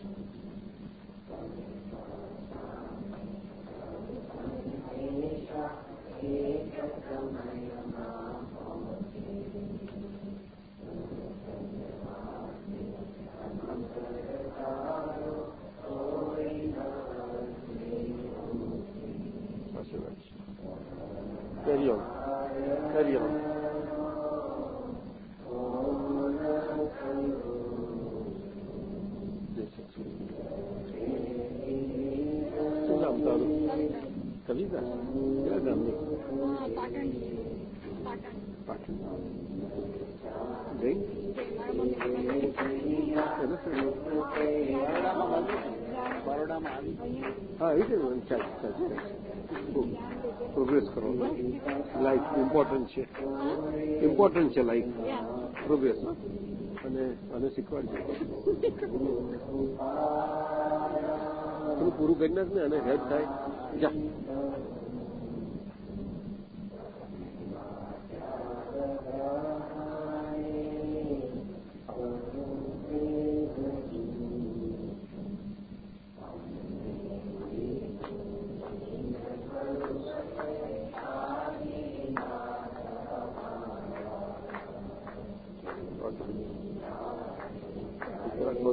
પ્રોગ્રેસ કરો લાઈફ ઇમ્પોર્ટન્ટ છે ઇમ્પોર્ટન્ટ છે લાઈફ પ્રોગ્રેસ અને અને શીખવાડજો થોડું પૂરું કરી નાખ ને અને હેલ્પ થાય જા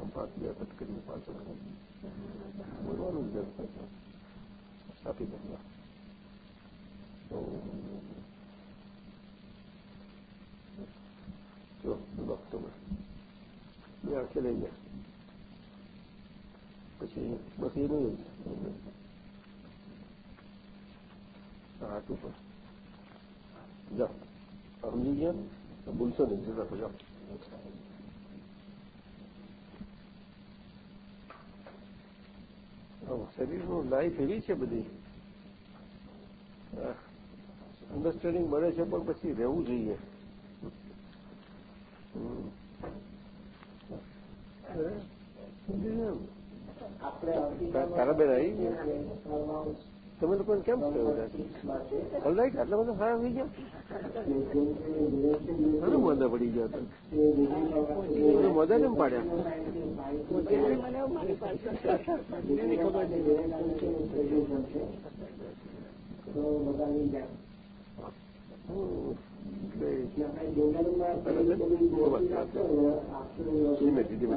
આમ પાંચ બે વખત કરીને પાછળ બોલવાનું જ નથી આપી તો જો ડોક્ટર બે આંખે લઈ ગયા પછી બસ એ નહીં હાથ ઉપર. જાઓ. સમજી ગયા? ભૂલશો નહીં. જતા જાઓ શરીરનું લાઈફ એવી છે બધી. અન્ડરસ્ટેન્ડિંગ મળે છે પણ પછી રહેવું જોઈએ. ને? તારા બેન આવી ગયા? તમે લોકોને કેમ ઓલરાઈટ આટલા બધા સારા થઈ ગયા? ઘણું મોદા પડી ગયા હતા. મોદા કેમ પાડ્યા? ધીમે ધીમે